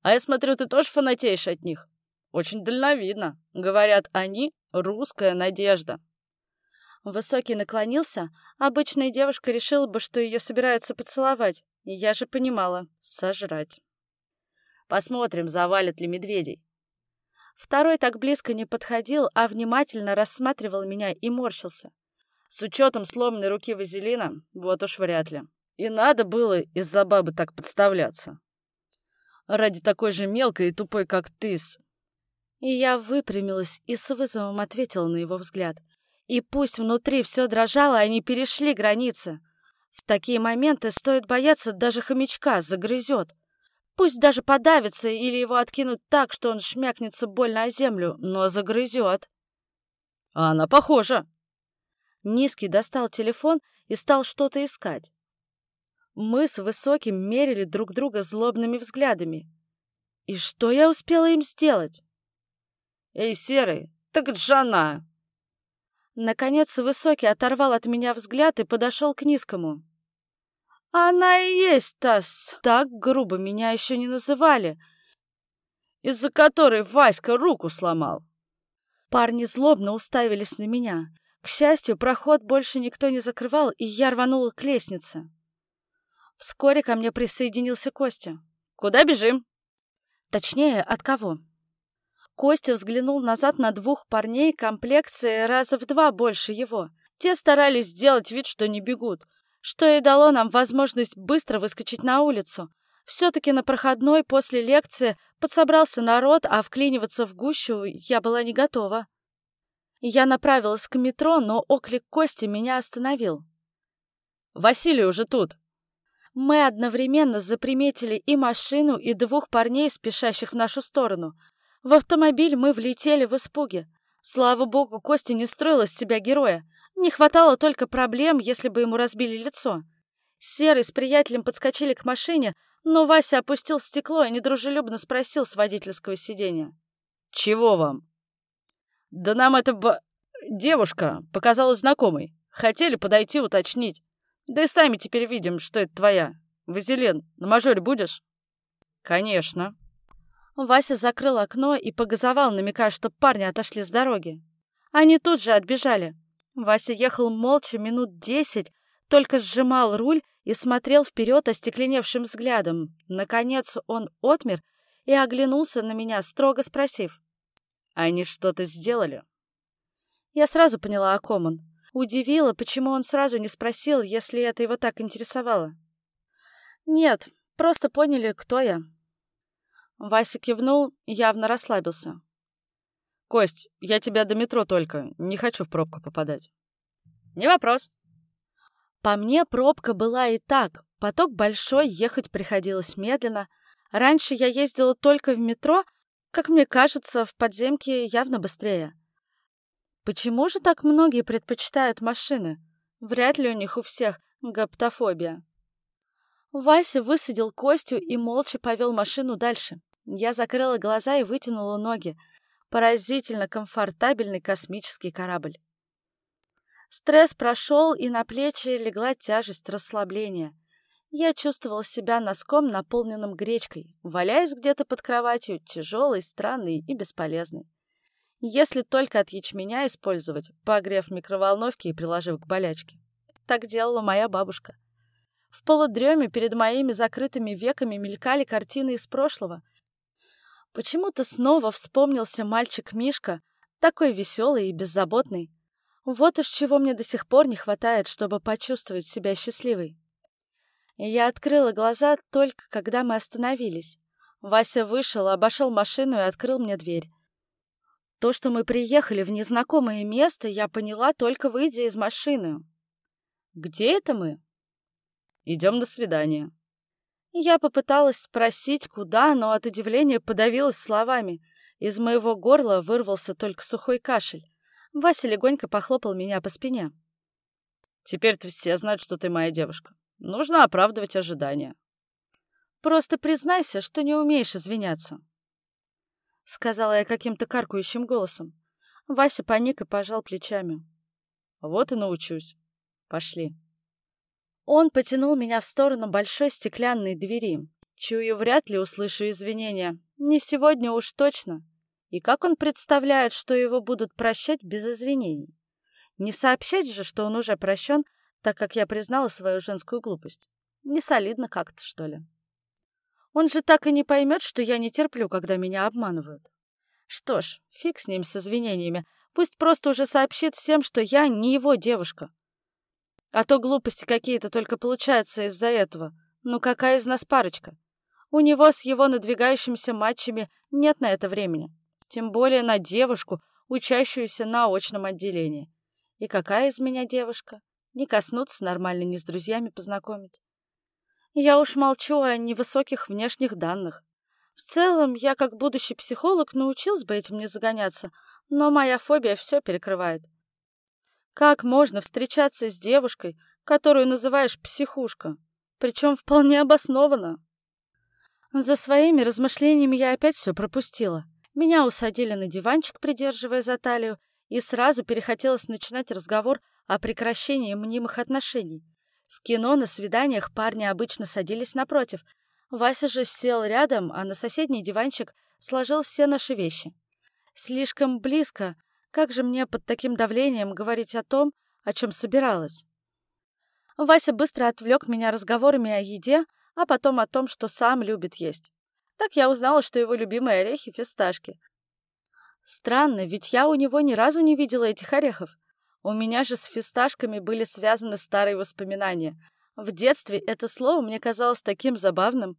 А я смотрю, ты тоже фанатеешь от них. Очень дальновидно. Говорят, они — русская надежда. Высокий наклонился. Обычная девушка решила бы, что ее собираются поцеловать. И я же понимала — сожрать. Посмотрим, завалят ли медведей. Второй так близко не подходил, а внимательно рассматривал меня и морщился. С учетом сломанной руки Вазелина, вот уж вряд ли. И надо было из-за бабы так подставляться. Ради такой же мелкой и тупой, как ты. И я выпрямилась и с вызовом ответила на его взгляд. И пусть внутри все дрожало, они перешли границы. В такие моменты стоит бояться даже хомячка, загрызет. Пусть даже подавится или его откинут так, что он шмякнется больно о землю, но загрызет. А она похожа. Низкий достал телефон и стал что-то искать. Мы с Высоким мерили друг друга злобными взглядами. И что я успела им сделать? «Эй, Серый, так она!» Наконец Высокий оторвал от меня взгляд и подошел к Низкому. Она и есть Тасс. Так грубо меня еще не называли. Из-за которой Васька руку сломал. Парни злобно уставились на меня. К счастью, проход больше никто не закрывал, и я рванула к лестнице. Вскоре ко мне присоединился Костя. «Куда бежим?» Точнее, от кого? Костя взглянул назад на двух парней комплекции раза в два больше его. Те старались сделать вид, что не бегут, что и дало нам возможность быстро выскочить на улицу. Все-таки на проходной после лекции подсобрался народ, а вклиниваться в гущу я была не готова. Я направилась к метро, но оклик Кости меня остановил. «Василий уже тут!» Мы одновременно заприметили и машину, и двух парней, спешащих в нашу сторону. В автомобиль мы влетели в испуге. Слава богу, Костя не строил из себя героя. Не хватало только проблем, если бы ему разбили лицо. Серый с приятелем подскочили к машине, но Вася опустил стекло и недружелюбно спросил с водительского сиденья. «Чего вам?» «Да нам эта б... девушка показалась знакомой. Хотели подойти уточнить. Да и сами теперь видим, что это твоя. Вазелин, на мажоре будешь?» «Конечно». Вася закрыл окно и погазовал, намекая, что парни отошли с дороги. Они тут же отбежали. Вася ехал молча минут десять, только сжимал руль и смотрел вперед остекленевшим взглядом. Наконец он отмер и оглянулся на меня, строго спросив. «Они что-то сделали?» Я сразу поняла, о ком он. Удивила, почему он сразу не спросил, если это его так интересовало. «Нет, просто поняли, кто я». Вася кивнул, явно расслабился. «Кость, я тебя до метро только. Не хочу в пробку попадать». «Не вопрос». По мне пробка была и так. Поток большой, ехать приходилось медленно. Раньше я ездила только в метро, как мне кажется, в подземке явно быстрее. Почему же так многие предпочитают машины? Вряд ли у них у всех гаптофобия. Вася высадил Костю и молча повел машину дальше. Я закрыла глаза и вытянула ноги. Поразительно комфортабельный космический корабль. Стресс прошел, и на плечи легла тяжесть расслабления. Я чувствовала себя носком, наполненным гречкой, валяясь где-то под кроватью, тяжелый, странный и бесполезный. Если только от ячменя использовать, погрев в микроволновке и приложив к болячке. Так делала моя бабушка. В полудреме перед моими закрытыми веками мелькали картины из прошлого — Почему-то снова вспомнился мальчик Мишка, такой веселый и беззаботный. Вот уж чего мне до сих пор не хватает, чтобы почувствовать себя счастливой. Я открыла глаза только когда мы остановились. Вася вышел, обошел машину и открыл мне дверь. То, что мы приехали в незнакомое место, я поняла, только выйдя из машины. «Где это мы?» «Идем на свидание», я попыталась спросить, куда, но от удивления подавилась словами. Из моего горла вырвался только сухой кашель. Вася легонько похлопал меня по спине. «Теперь-то все знают, что ты моя девушка. Нужно оправдывать ожидания». «Просто признайся, что не умеешь извиняться», — сказала я каким-то каркающим голосом. Вася паник и пожал плечами. Вот и научусь. Пошли. Он потянул меня в сторону большой стеклянной двери. Чую, вряд ли услышу извинения. Не сегодня уж точно. И как он представляет, что его будут прощать без извинений? Не сообщать же, что он уже прощен, так как я признала свою женскую глупость. Не солидно как-то, что ли. Он же так и не поймет, что я не терплю, когда меня обманывают. Что ж, фиг с ним с извинениями. Пусть просто уже сообщит всем, что я не его девушка. А то глупости какие-то только получаются из-за этого. Ну какая из нас парочка? У него с его надвигающимися матчами нет на это времени. Тем более на девушку, учащуюся на очном отделении. И какая из меня девушка? Не коснуться нормально, ни с друзьями познакомить. Я уж молчу о невысоких внешних данных. В целом, я как будущий психолог научился бы этим не загоняться, но моя фобия все перекрывает. Как можно встречаться с девушкой, которую называешь психушка? Причем вполне обоснованно. За своими размышлениями я опять все пропустила. Меня усадили на диванчик, придерживая за талию, и сразу перехотелось начинать разговор о прекращении мнимых отношений. В кино на свиданиях парни обычно садились напротив. Вася же сел рядом, а на соседний диванчик сложил все наши вещи. Слишком близко. Как же мне под таким давлением говорить о том, о чем собиралась? Вася быстро отвлек меня разговорами о еде, а потом о том, что сам любит есть. Так я узнала, что его любимые орехи — фисташки. Странно, ведь я у него ни разу не видела этих орехов. У меня же с фисташками были связаны старые воспоминания. В детстве это слово мне казалось таким забавным.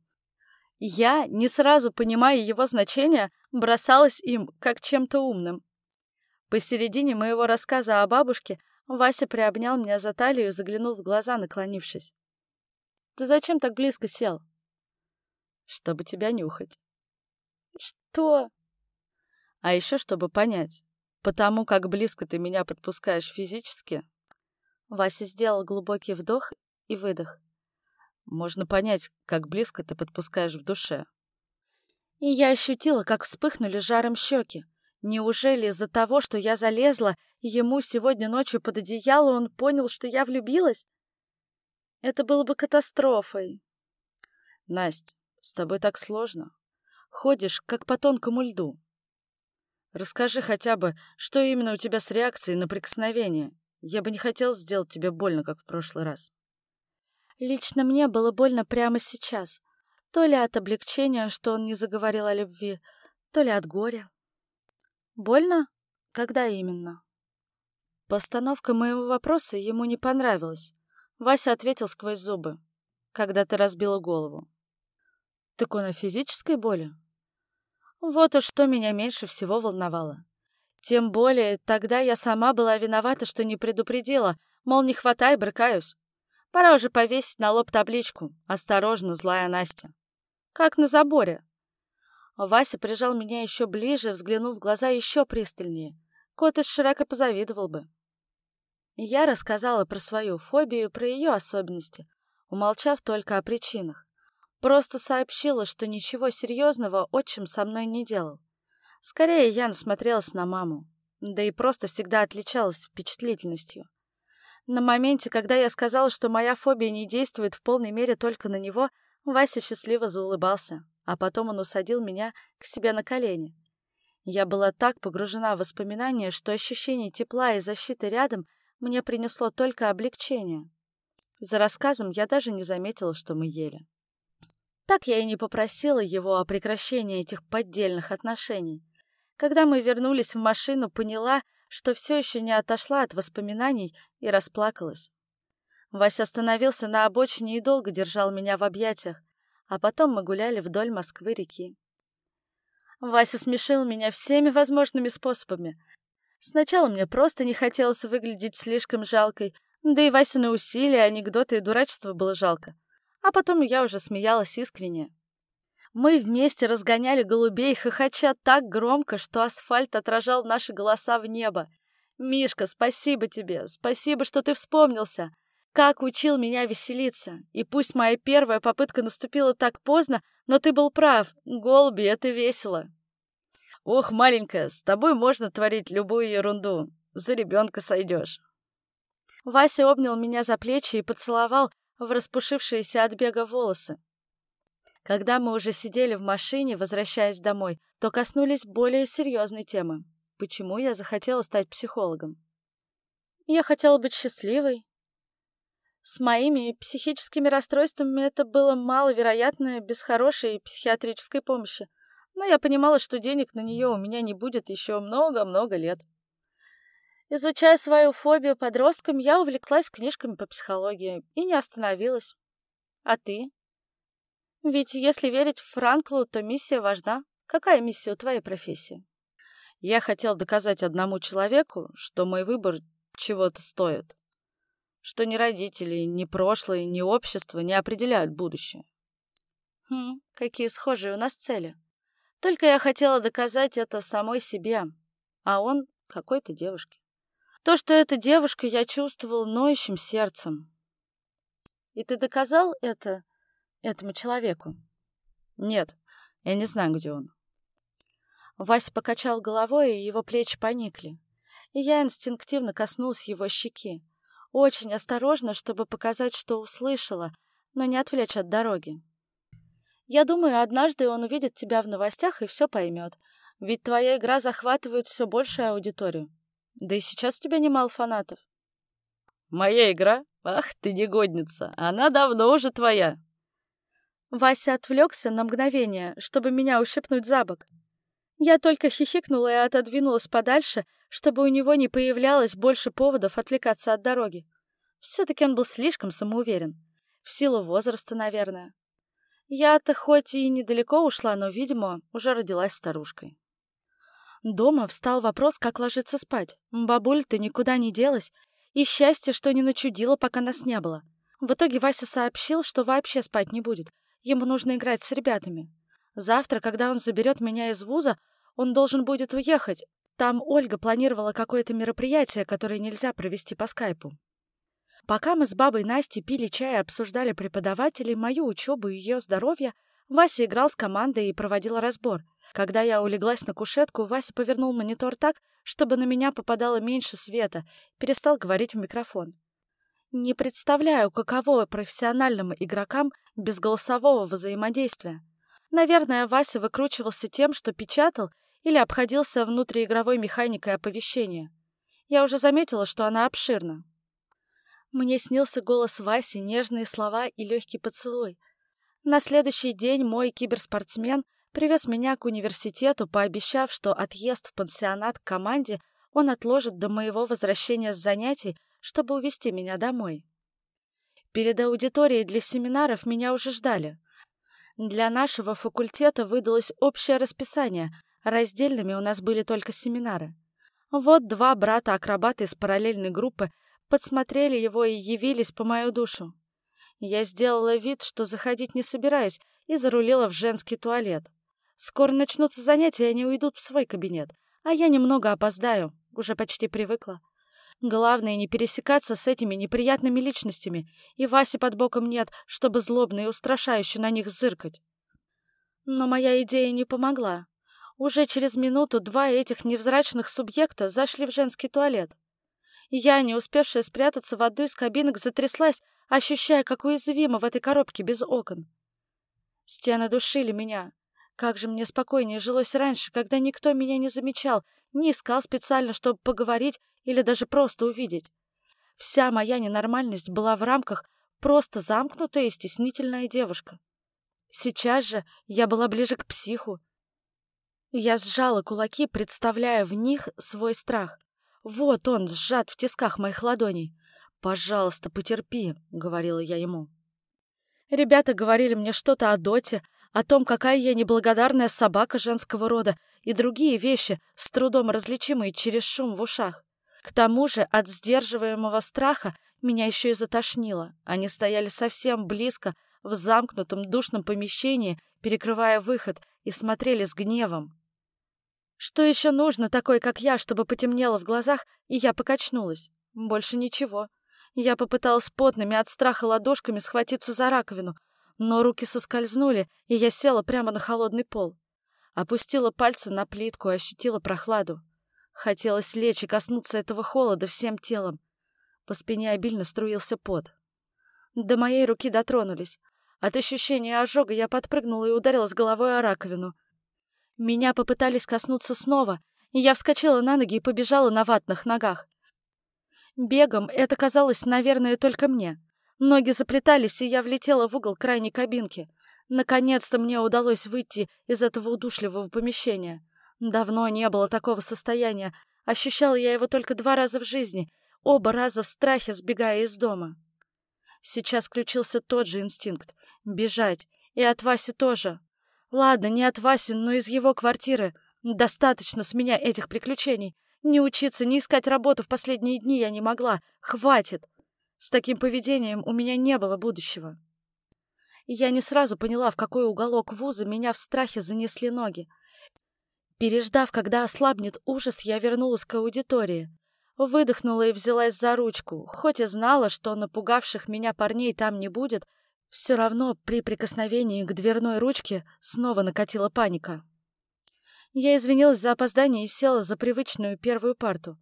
Я, не сразу понимая его значение, бросалась им, как чем-то умным. Посередине моего рассказа о бабушке Вася приобнял меня за талию и заглянул в глаза, наклонившись. «Ты зачем так близко сел?» «Чтобы тебя нюхать». «Что?» «А еще, чтобы понять, Потому как близко ты меня подпускаешь физически. Вася сделал глубокий вдох и выдох. Можно понять, как близко ты подпускаешь в душе. И я ощутила, как вспыхнули жаром щеки. Неужели из-за того, что я залезла, ему сегодня ночью под одеяло, он понял, что я влюбилась? Это было бы катастрофой. Настя, с тобой так сложно. Ходишь, как по тонкому льду. Расскажи хотя бы, что именно у тебя с реакцией на прикосновение. Я бы не хотел сделать тебе больно, как в прошлый раз. Лично мне было больно прямо сейчас. То ли от облегчения, что он не заговорил о любви, то ли от горя. Больно? Когда именно? Постановка моего вопроса ему не понравилась. Вася ответил сквозь зубы. Когда ты разбила голову. Так он о физической боли? Вот уж что меня меньше всего волновало. Тем более, тогда я сама была виновата, что не предупредила, мол, не хватай, брыкаюсь. Пора уже повесить на лоб табличку «Осторожно, злая Настя». Как на заборе. Вася прижал меня еще ближе, взглянув в глаза еще пристальнее. Кот из Шрека позавидовал бы. Я рассказала про свою фобию, про ее особенности, умолчав только о причинах. Просто сообщила, что ничего серьезного отчим со мной не делал. Скорее, я насмотрелась на маму, да и просто всегда отличалась впечатлительностью. На моменте, когда я сказала, что моя фобия не действует в полной мере только на него, Вася счастливо заулыбался, а потом он усадил меня к себе на колени. Я была так погружена в воспоминания, что ощущение тепла и защиты рядом мне принесло только облегчение. За рассказом я даже не заметила, что мы ели. Так я и не попросила его о прекращении этих поддельных отношений. Когда мы вернулись в машину, поняла, что все еще не отошла от воспоминаний и расплакалась. Вася остановился на обочине и долго держал меня в объятиях, а потом мы гуляли вдоль Москвы-реки. Вася смешил меня всеми возможными способами. Сначала мне просто не хотелось выглядеть слишком жалкой, да и Васины усилия, анекдоты и дурачество было жалко а потом я уже смеялась искренне. Мы вместе разгоняли голубей, хохоча так громко, что асфальт отражал наши голоса в небо. «Мишка, спасибо тебе, спасибо, что ты вспомнился. Как учил меня веселиться. И пусть моя первая попытка наступила так поздно, но ты был прав, голуби — это весело». «Ох, маленькая, с тобой можно творить любую ерунду. За ребенка сойдешь». Вася обнял меня за плечи и поцеловал в распушившиеся от бега волосы. Когда мы уже сидели в машине, возвращаясь домой, то коснулись более серьезной темы. Почему я захотела стать психологом? Я хотела быть счастливой. С моими психическими расстройствами это было маловероятно без хорошей психиатрической помощи, но я понимала, что денег на нее у меня не будет еще много-много лет. Изучая свою фобию подросткам, я увлеклась книжками по психологии и не остановилась. А ты? Ведь если верить Франклу, то миссия важна. Какая миссия у твоей профессии? Я хотел доказать одному человеку, что мой выбор чего-то стоит. Что ни родители, ни прошлое, ни общество не определяют будущее. Хм, какие схожие у нас цели. Только я хотела доказать это самой себе, а он какой-то девушке. То, что эта девушка, я чувствовал ноющим сердцем. И ты доказал это этому человеку? Нет, я не знаю, где он. Вася покачал головой, и его плечи поникли. И я инстинктивно коснулась его щеки. Очень осторожно, чтобы показать, что услышала, но не отвлечь от дороги. Я думаю, однажды он увидит тебя в новостях и все поймет. Ведь твоя игра захватывает все большую аудиторию. Да и сейчас у тебя немало фанатов. Моя игра? Ах ты негодница! Она давно уже твоя. Вася отвлекся на мгновение, чтобы меня ущипнуть за бок. Я только хихикнула и отодвинулась подальше, чтобы у него не появлялось больше поводов отвлекаться от дороги. Все-таки он был слишком самоуверен. В силу возраста, наверное. Я-то хоть и недалеко ушла, но, видимо, уже родилась старушкой. Дома встал вопрос, как ложиться спать. Бабуль-то никуда не делась, и счастье, что не начудила, пока нас не было. В итоге Вася сообщил, что вообще спать не будет, Ему нужно играть с ребятами. Завтра, когда он заберет меня из вуза, он должен будет уехать. Там Ольга планировала какое-то мероприятие, которое нельзя провести по скайпу. Пока мы с бабой Настей пили чай и обсуждали преподавателей, мою учебу и ее здоровье, Вася играл с командой и проводил разбор. Когда я улеглась на кушетку, Вася повернул монитор так, чтобы на меня попадало меньше света, перестал говорить в микрофон. Не представляю, каково профессиональным игрокам без голосового взаимодействия. Наверное, Вася выкручивался тем, что печатал или обходился внутриигровой механикой оповещения. Я уже заметила, что она обширна. Мне снился голос Васи, нежные слова и легкий поцелуй. На следующий день мой киберспортсмен привез меня к университету, пообещав, что отъезд в пансионат к команде он отложит до моего возвращения с занятий, чтобы увезти меня домой. Перед аудиторией для семинаров меня уже ждали. Для нашего факультета выдалось общее расписание, раздельными у нас были только семинары. Вот два брата-акробата из параллельной группы подсмотрели его и явились по мою душу. Я сделала вид, что заходить не собираюсь, и зарулила в женский туалет. Скоро начнутся занятия, они уйдут в свой кабинет, а я немного опоздаю, уже почти привыкла. Главное не пересекаться с этими неприятными личностями, и Васи под боком нет, чтобы злобно и устрашающе на них зыркать. Но моя идея не помогла. Уже через минуту два этих невзрачных субъекта зашли в женский туалет. Я, не успевшая спрятаться в одну из кабинок, затряслась, ощущая, как уязвима в этой коробке без окон. Стены душили меня. Как же мне спокойнее жилось раньше, когда никто меня не замечал, не искал специально, чтобы поговорить или даже просто увидеть. Вся моя ненормальность была в рамках просто замкнутая и стеснительная девушка. Сейчас же я была ближе к психу. Я сжала кулаки, представляя в них свой страх. Вот он, сжат в тисках моих ладоней. «Пожалуйста, потерпи», — говорила я ему. Ребята говорили мне что-то о Доте, о том, какая я неблагодарная собака женского рода и другие вещи, с трудом различимые через шум в ушах. К тому же от сдерживаемого страха меня еще и затошнило. Они стояли совсем близко, в замкнутом душном помещении, перекрывая выход, и смотрели с гневом. Что еще нужно такой, как я, чтобы потемнело в глазах, и я покачнулась? Больше ничего. Я попыталась потными от страха ладошками схватиться за раковину, но руки соскользнули, и я села прямо на холодный пол. Опустила пальцы на плитку и ощутила прохладу. Хотелось лечь и коснуться этого холода всем телом. По спине обильно струился пот. До моей руки дотронулись. От ощущения ожога я подпрыгнула и ударилась головой о раковину. Меня попытались коснуться снова, и я вскочила на ноги и побежала на ватных ногах. Бегом это казалось, наверное, только мне. Ноги заплетались, и я влетела в угол крайней кабинки. Наконец-то мне удалось выйти из этого удушливого помещения. Давно не было такого состояния. Ощущала я его только два раза в жизни, оба раза в страхе, сбегая из дома. Сейчас включился тот же инстинкт — бежать. И от Васи тоже. Ладно, не от Васи, но из его квартиры. Достаточно с меня этих приключений. Не учиться, не искать работу в последние дни я не могла. Хватит. С таким поведением у меня не было будущего. Я не сразу поняла, в какой уголок вуза меня в страхе занесли ноги. Переждав, когда ослабнет ужас, я вернулась к аудитории. Выдохнула и взялась за ручку. Хоть и знала, что напугавших меня парней там не будет, все равно при прикосновении к дверной ручке снова накатила паника. Я извинилась за опоздание и села за привычную первую парту.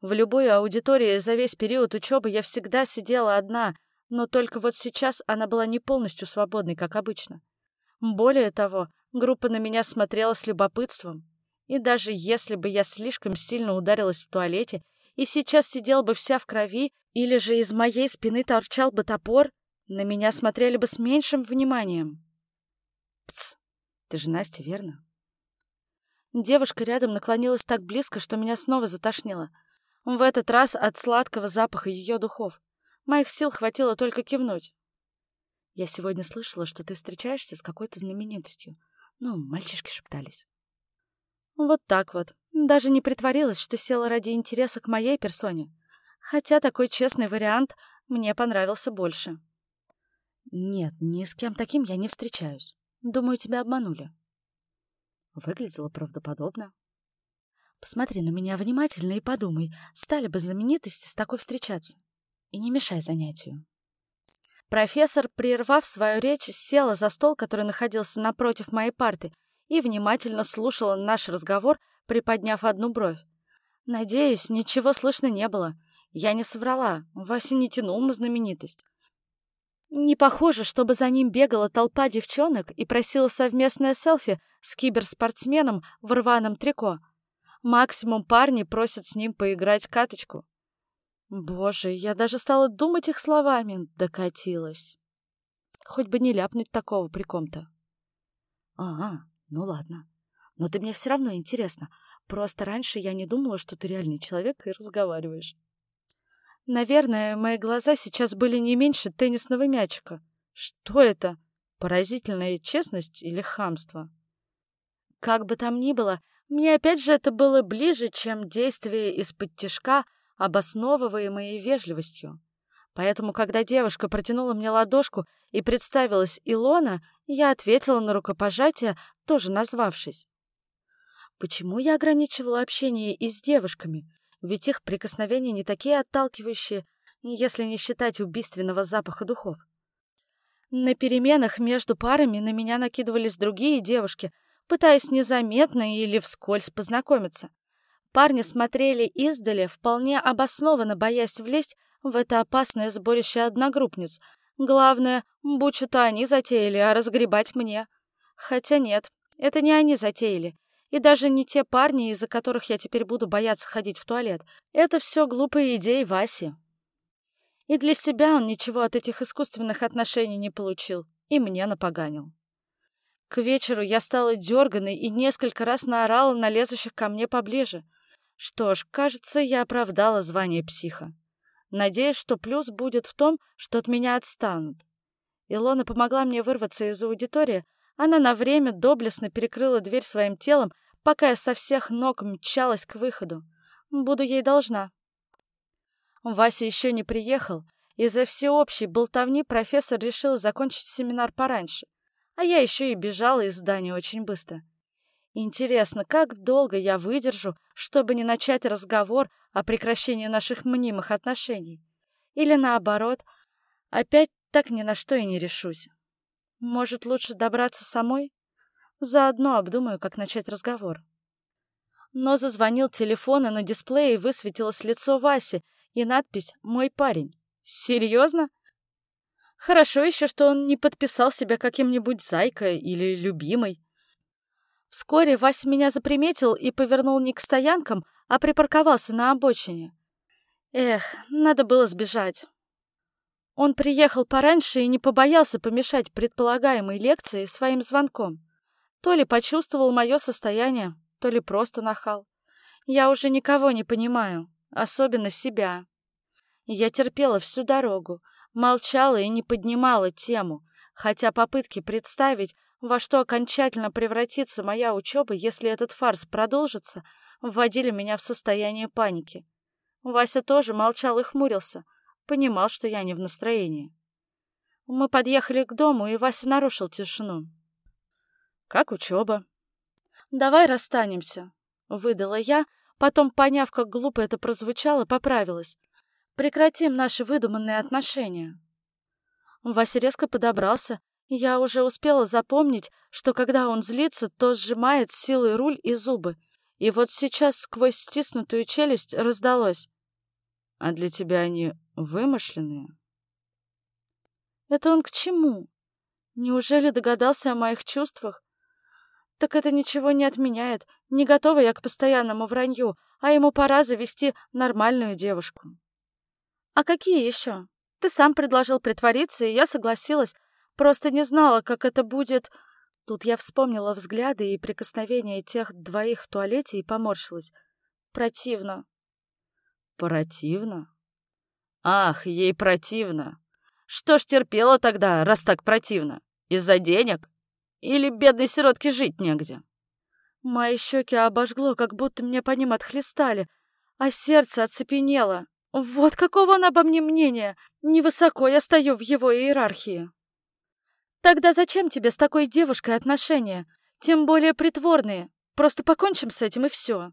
В любой аудитории за весь период учебы я всегда сидела одна, но только вот сейчас она была не полностью свободной, как обычно. Более того, группа на меня смотрела с любопытством. И даже если бы я слишком сильно ударилась в туалете и сейчас сидела бы вся в крови, или же из моей спины торчал бы топор, на меня смотрели бы с меньшим вниманием. Пц, ты же Настя, верно? Девушка рядом наклонилась так близко, что меня снова затошнило — в этот раз от сладкого запаха ее духов. Моих сил хватило только кивнуть. Я сегодня слышала, что ты встречаешься с какой-то знаменитостью. Ну, мальчишки шептались. Вот так вот. Даже не притворилась, что села ради интереса к моей персоне. Хотя такой честный вариант мне понравился больше. Нет, ни с кем таким я не встречаюсь. Думаю, тебя обманули. Выглядело правдоподобно. Посмотри на меня внимательно и подумай, стали бы знаменитости с такой встречаться. И не мешай занятию. Профессор, прервав свою речь, села за стол, который находился напротив моей парты, и внимательно слушала наш разговор, приподняв одну бровь. Надеюсь, ничего слышно не было. Я не соврала, Вася не тянул на знаменитость. Не похоже, чтобы за ним бегала толпа девчонок и просила совместное селфи с киберспортсменом в рваном трико — Максимум парни просят с ним поиграть каточку. Боже, я даже стала думать их словами, докатилась. Хоть бы не ляпнуть такого при ком-то. А, ну ладно. Но ты мне все равно интересно. Просто раньше я не думала, что ты реальный человек и разговариваешь. Наверное, мои глаза сейчас были не меньше теннисного мячика. Что это? Поразительная честность или хамство? Как бы там ни было, мне опять же это было ближе, чем действие из-под тишка, обосновываемое вежливостью. Поэтому, когда девушка протянула мне ладошку и представилась Илона, я ответила на рукопожатие, тоже назвавшись. Почему я ограничивала общение и с девушками? Ведь их прикосновения не такие отталкивающие, если не считать убийственного запаха духов. На переменах между парами на меня накидывались другие девушки — пытаясь незаметно или вскользь познакомиться. Парни смотрели издали, вполне обоснованно боясь влезть в это опасное сборище одногруппниц. Главное, будь-то они затеяли, а разгребать мне. Хотя нет, это не они затеяли. И даже не те парни, из-за которых я теперь буду бояться ходить в туалет. Это все глупые идеи Васи. И для себя он ничего от этих искусственных отношений не получил. И мне напоганил. К вечеру я стала дерганой и несколько раз наорала на лезущих ко мне поближе. Что ж, кажется, я оправдала звание психа. Надеюсь, что плюс будет в том, что от меня отстанут. Илона помогла мне вырваться из аудитории. Она на время доблестно перекрыла дверь своим телом, пока я со всех ног мчалась к выходу. Буду ей должна. Вася еще не приехал. Из-за всеобщей болтовни профессор решил закончить семинар пораньше — а я еще и бежала из здания очень быстро. Интересно, как долго я выдержу, чтобы не начать разговор о прекращении наших мнимых отношений? Или наоборот, опять так ни на что и не решусь? Может, лучше добраться самой? Заодно обдумаю, как начать разговор. Но зазвонил телефон, и на дисплее высветилось лицо Васи, и надпись «Мой парень». Серьезно? Хорошо еще, что он не подписал себя каким-нибудь зайкой или любимой. Вскоре Вася меня заприметил и повернул не к стоянкам, а припарковался на обочине. Эх, надо было сбежать. Он приехал пораньше и не побоялся помешать предполагаемой лекции своим звонком. То ли почувствовал мое состояние, то ли просто нахал. Я уже никого не понимаю, особенно себя. Я терпела всю дорогу, молчала и не поднимала тему, хотя попытки представить, во что окончательно превратится моя учеба, если этот фарс продолжится, вводили меня в состояние паники. Вася тоже молчал и хмурился, понимал, что я не в настроении. Мы подъехали к дому, и Вася нарушил тишину. «Как учеба?» «Давай расстанемся», — выдала я, потом, поняв, как глупо это прозвучало, поправилась. Прекратим наши выдуманные отношения. Вася резко подобрался, я уже успела запомнить, что когда он злится, то сжимает силой руль и зубы. И вот сейчас сквозь стиснутую челюсть раздалось. А для тебя они вымышленные? Это он к чему? Неужели догадался о моих чувствах? Так это ничего не отменяет. Не готова я к постоянному вранью, а ему пора завести нормальную девушку. «А какие еще? Ты сам предложил притвориться, и я согласилась. Просто не знала, как это будет...» Тут я вспомнила взгляды и прикосновения тех двоих в туалете и поморщилась. Противно. Противно? Ах, ей противно. Что ж терпела тогда, раз так противно? Из-за денег? Или бедной сиротке жить негде? Мои щеки обожгло, как будто мне по ним отхлестали, а сердце оцепенело. Вот какого он обо мне мнения? Невысоко я стою в его иерархии. Тогда зачем тебе с такой девушкой отношения? Тем более притворные. Просто покончим с этим и все.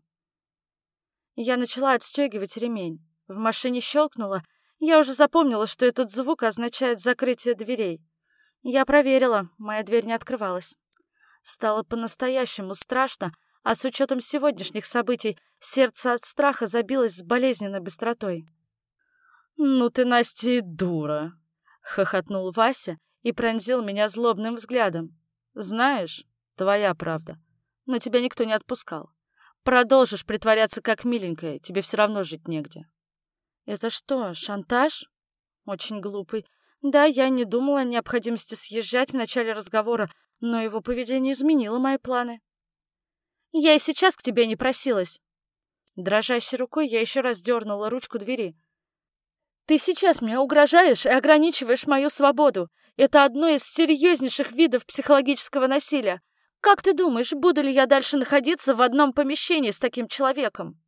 Я начала отстегивать ремень. В машине щелкнуло. Я уже запомнила, что этот звук означает закрытие дверей. Я проверила, моя дверь не открывалась. Стало по-настоящему страшно, а с учетом сегодняшних событий сердце от страха забилось с болезненной быстротой. «Ну ты, Настя, и дура!» — хохотнул Вася и пронзил меня злобным взглядом. «Знаешь, твоя правда, но тебя никто не отпускал. Продолжишь притворяться как миленькая, тебе все равно жить негде». «Это что, шантаж?» «Очень глупый. Да, я не думала о необходимости съезжать в начале разговора, но его поведение изменило мои планы. Я и сейчас к тебе не просилась. Дрожащей рукой я еще раз дернула ручку двери. Ты сейчас мне угрожаешь и ограничиваешь мою свободу. Это одно из серьезнейших видов психологического насилия. Как ты думаешь, буду ли я дальше находиться в одном помещении с таким человеком?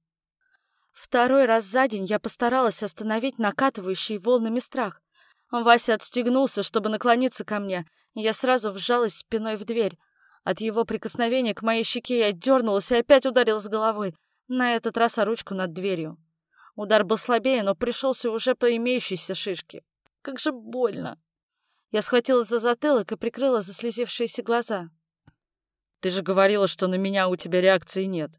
Второй раз за день я постаралась остановить накатывающий волнами страх. Вася отстегнулся, чтобы наклониться ко мне, я сразу вжалась спиной в дверь. От его прикосновения к моей щеке я дернулась и опять ударилась головой, на этот раз о ручку над дверью. Удар был слабее, но пришелся уже по имеющейся шишке. Как же больно! Я схватилась за затылок и прикрыла заслезившиеся глаза. «Ты же говорила, что на меня у тебя реакции нет».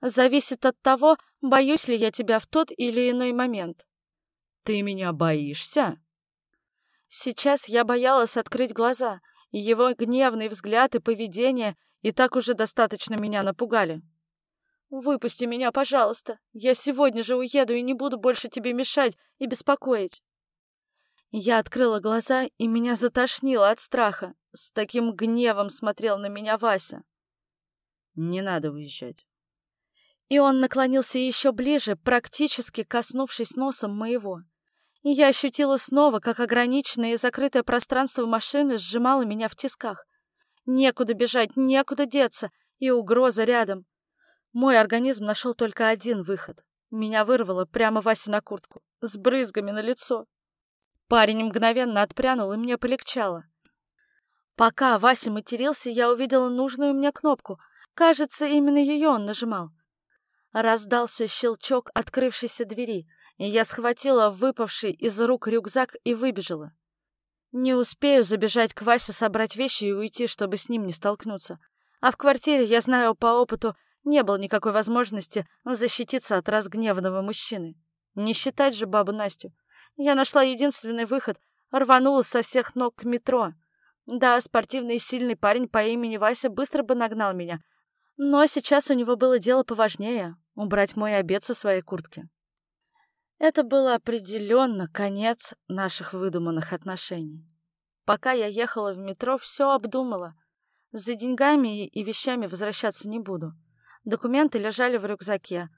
«Зависит от того, боюсь ли я тебя в тот или иной момент». «Ты меня боишься?» Сейчас я боялась открыть глаза — его гневный взгляд и поведение и так уже достаточно меня напугали. «Выпусти меня, пожалуйста. Я сегодня же уеду и не буду больше тебе мешать и беспокоить». Я открыла глаза, и меня затошнило от страха. С таким гневом смотрел на меня Вася. «Не надо уезжать». И он наклонился еще ближе, практически коснувшись носом моего и я ощутила снова, как ограниченное и закрытое пространство машины сжимало меня в тисках. Некуда бежать, некуда деться, и угроза рядом. Мой организм нашел только один выход. Меня вырвало прямо Васе на куртку, с брызгами на лицо. Парень мгновенно отпрянул, и мне полегчало. Пока Вася матерился, я увидела нужную мне кнопку. Кажется, именно ее он нажимал. Раздался щелчок открывшейся двери и я схватила выпавший из рук рюкзак и выбежала. Не успею забежать к Васе, собрать вещи и уйти, чтобы с ним не столкнуться. А в квартире, я знаю по опыту, не было никакой возможности защититься от разгневанного мужчины. Не считать же бабу Настю. Я нашла единственный выход, рванула со всех ног к метро. Да, спортивный и сильный парень по имени Вася быстро бы нагнал меня. Но сейчас у него было дело поважнее — убрать мой обед со своей куртки. Это было определенно конец наших выдуманных отношений. Пока я ехала в метро, все обдумала. За деньгами и вещами возвращаться не буду. Документы лежали в рюкзаке.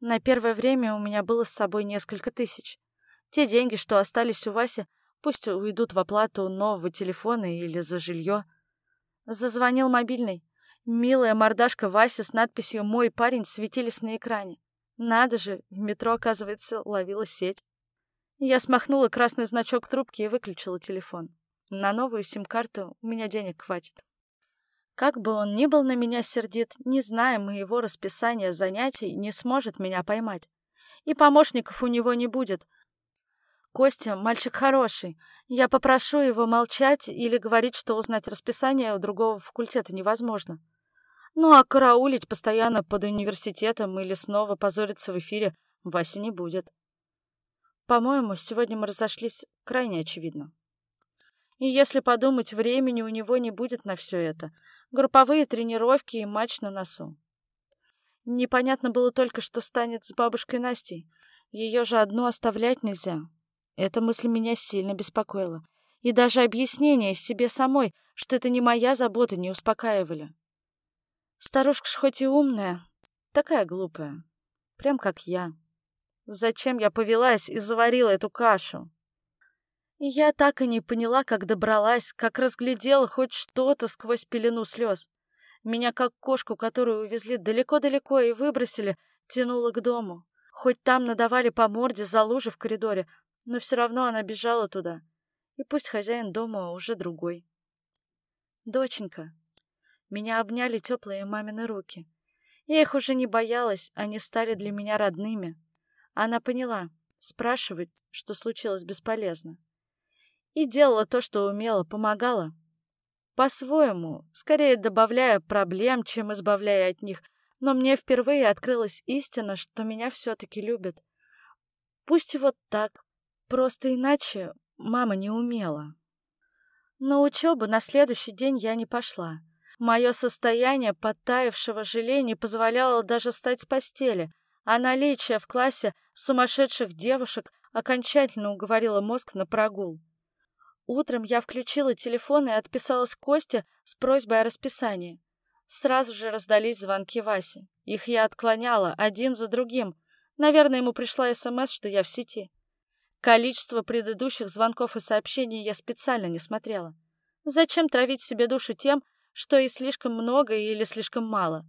На первое время у меня было с собой несколько тысяч. Те деньги, что остались у Васи, пусть уйдут в оплату нового телефона или за жилье. Зазвонил мобильный. Милая мордашка Васи с надписью «Мой парень» светились на экране. Надо же, в метро, оказывается, ловила сеть. Я смахнула красный значок трубки и выключила телефон. На новую сим-карту у меня денег хватит. Как бы он ни был на меня сердит, не зная моего расписания занятий, не сможет меня поймать. И помощников у него не будет. Костя — мальчик хороший. Я попрошу его молчать или говорить, что узнать расписание у другого факультета невозможно. Ну а караулить постоянно под университетом или снова позориться в эфире Вася не будет. По-моему, сегодня мы разошлись крайне очевидно. И если подумать, времени у него не будет на все это. Групповые тренировки и матч на носу. Непонятно было только, что станет с бабушкой Настей. Ее же одну оставлять нельзя. Эта мысль меня сильно беспокоила. И даже объяснение себе самой, что это не моя забота, не успокаивали. Старушка ж хоть и умная, такая глупая. Прям как я. Зачем я повелась и заварила эту кашу? Я так и не поняла, как добралась, как разглядела хоть что-то сквозь пелену слез. Меня, как кошку, которую увезли далеко-далеко и выбросили, тянуло к дому. Хоть там надавали по морде за лужи в коридоре, но все равно она бежала туда. И пусть хозяин дома уже другой. «Доченька, меня обняли теплые мамины руки. Я их уже не боялась, они стали для меня родными. Она поняла, спрашивать, что случилось, бесполезно. И делала то, что умела, помогала. По-своему, скорее добавляя проблем, чем избавляя от них, но мне впервые открылась истина, что меня все-таки любят. Пусть вот так, просто иначе мама не умела. На учебу на следующий день я не пошла. Мое состояние подтаявшего желе не позволяло даже встать с постели, а наличие в классе сумасшедших девушек окончательно уговорило мозг на прогул. Утром я включила телефон и отписалась Косте с просьбой о расписании. Сразу же раздались звонки Васи. Их я отклоняла один за другим. Наверное, ему пришла СМС, что я в сети. Количество предыдущих звонков и сообщений я специально не смотрела. Зачем травить себе душу тем, что и слишком много или слишком мало.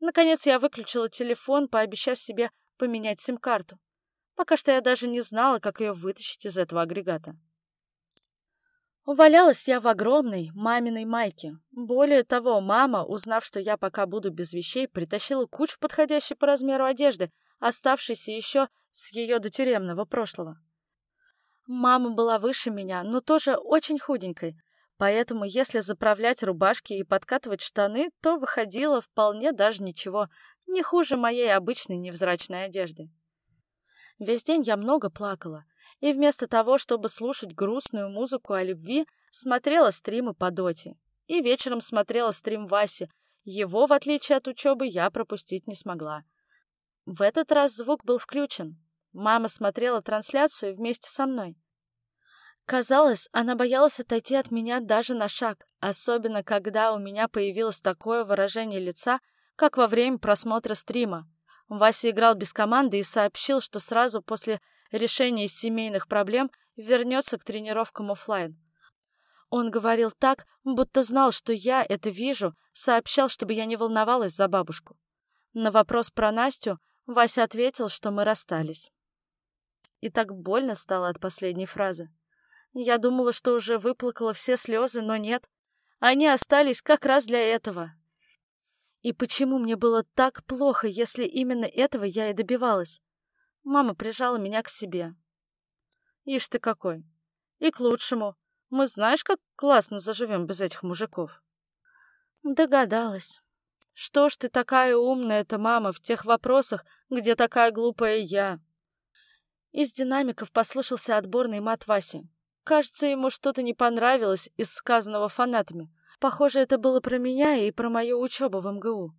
Наконец я выключила телефон, пообещав себе поменять сим-карту. Пока что я даже не знала, как ее вытащить из этого агрегата. Увалялась я в огромной маминой майке. Более того, мама, узнав, что я пока буду без вещей, притащила кучу подходящей по размеру одежды, оставшейся еще с ее дотюремного прошлого. Мама была выше меня, но тоже очень худенькой, Поэтому, если заправлять рубашки и подкатывать штаны, то выходило вполне даже ничего, не хуже моей обычной невзрачной одежды. Весь день я много плакала, и вместо того, чтобы слушать грустную музыку о любви, смотрела стримы по доте. И вечером смотрела стрим Васи. Его, в отличие от учебы, я пропустить не смогла. В этот раз звук был включен. Мама смотрела трансляцию вместе со мной. Казалось, она боялась отойти от меня даже на шаг, особенно когда у меня появилось такое выражение лица, как во время просмотра стрима. Вася играл без команды и сообщил, что сразу после решения семейных проблем вернется к тренировкам офлайн. Он говорил так, будто знал, что я это вижу, сообщал, чтобы я не волновалась за бабушку. На вопрос про Настю Вася ответил, что мы расстались. И так больно стало от последней фразы. Я думала, что уже выплакала все слезы, но нет. Они остались как раз для этого. И почему мне было так плохо, если именно этого я и добивалась? Мама прижала меня к себе. Ишь ты какой. И к лучшему. Мы знаешь, как классно заживем без этих мужиков? Догадалась. Что ж ты такая умная-то, мама, в тех вопросах, где такая глупая я? Из динамиков послышался отборный мат Васи. Кажется, ему что-то не понравилось из сказанного фанатами. Похоже, это было про меня и про мою учебу в МГУ.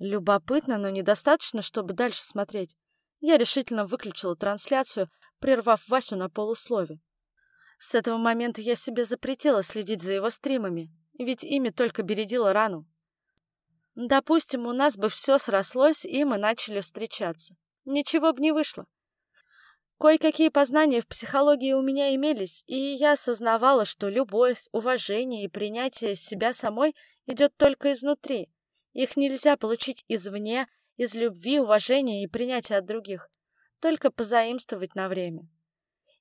Любопытно, но недостаточно, чтобы дальше смотреть. Я решительно выключила трансляцию, прервав Васю на полуслове. С этого момента я себе запретила следить за его стримами, ведь ими только бередила рану. Допустим, у нас бы все срослось, и мы начали встречаться. Ничего бы не вышло. Кое-какие познания в психологии у меня имелись, и я осознавала, что любовь, уважение и принятие себя самой идет только изнутри. Их нельзя получить извне, из любви, уважения и принятия от других. Только позаимствовать на время.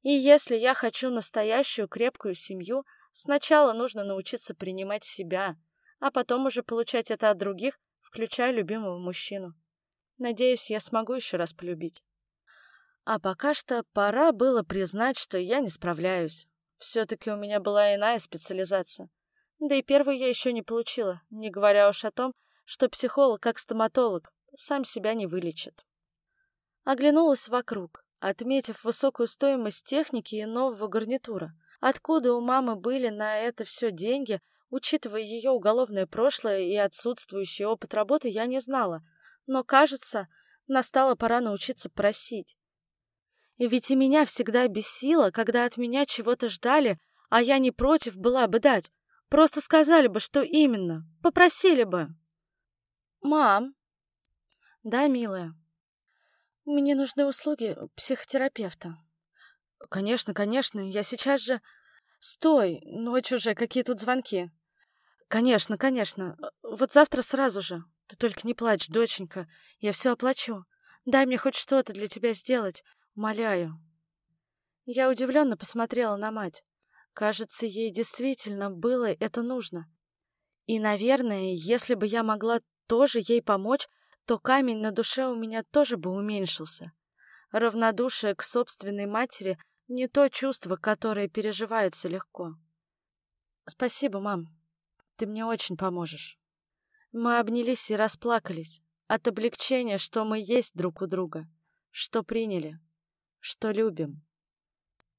И если я хочу настоящую крепкую семью, сначала нужно научиться принимать себя, а потом уже получать это от других, включая любимого мужчину. Надеюсь, я смогу еще раз полюбить. А пока что пора было признать, что я не справляюсь. Все-таки у меня была иная специализация. Да и первую я еще не получила, не говоря уж о том, что психолог, как стоматолог, сам себя не вылечит. Оглянулась вокруг, отметив высокую стоимость техники и нового гарнитура. Откуда у мамы были на это все деньги, учитывая ее уголовное прошлое и отсутствующий опыт работы, я не знала. Но, кажется, настала пора научиться просить. Ведь и меня всегда бесило, когда от меня чего-то ждали, а я не против была бы дать. Просто сказали бы, что именно. Попросили бы. «Мам!» «Да, милая. Мне нужны услуги психотерапевта». «Конечно, конечно, я сейчас же...» «Стой, ночь уже, какие тут звонки?» «Конечно, конечно. Вот завтра сразу же. Ты только не плачь, доченька. Я все оплачу. Дай мне хоть что-то для тебя сделать. Умоляю. Я удивленно посмотрела на мать. Кажется, ей действительно было это нужно. И, наверное, если бы я могла тоже ей помочь, то камень на душе у меня тоже бы уменьшился. Равнодушие к собственной матери — не то чувство, которое переживается легко. Спасибо, мам. Ты мне очень поможешь. Мы обнялись и расплакались от облегчения, что мы есть друг у друга, что приняли что любим.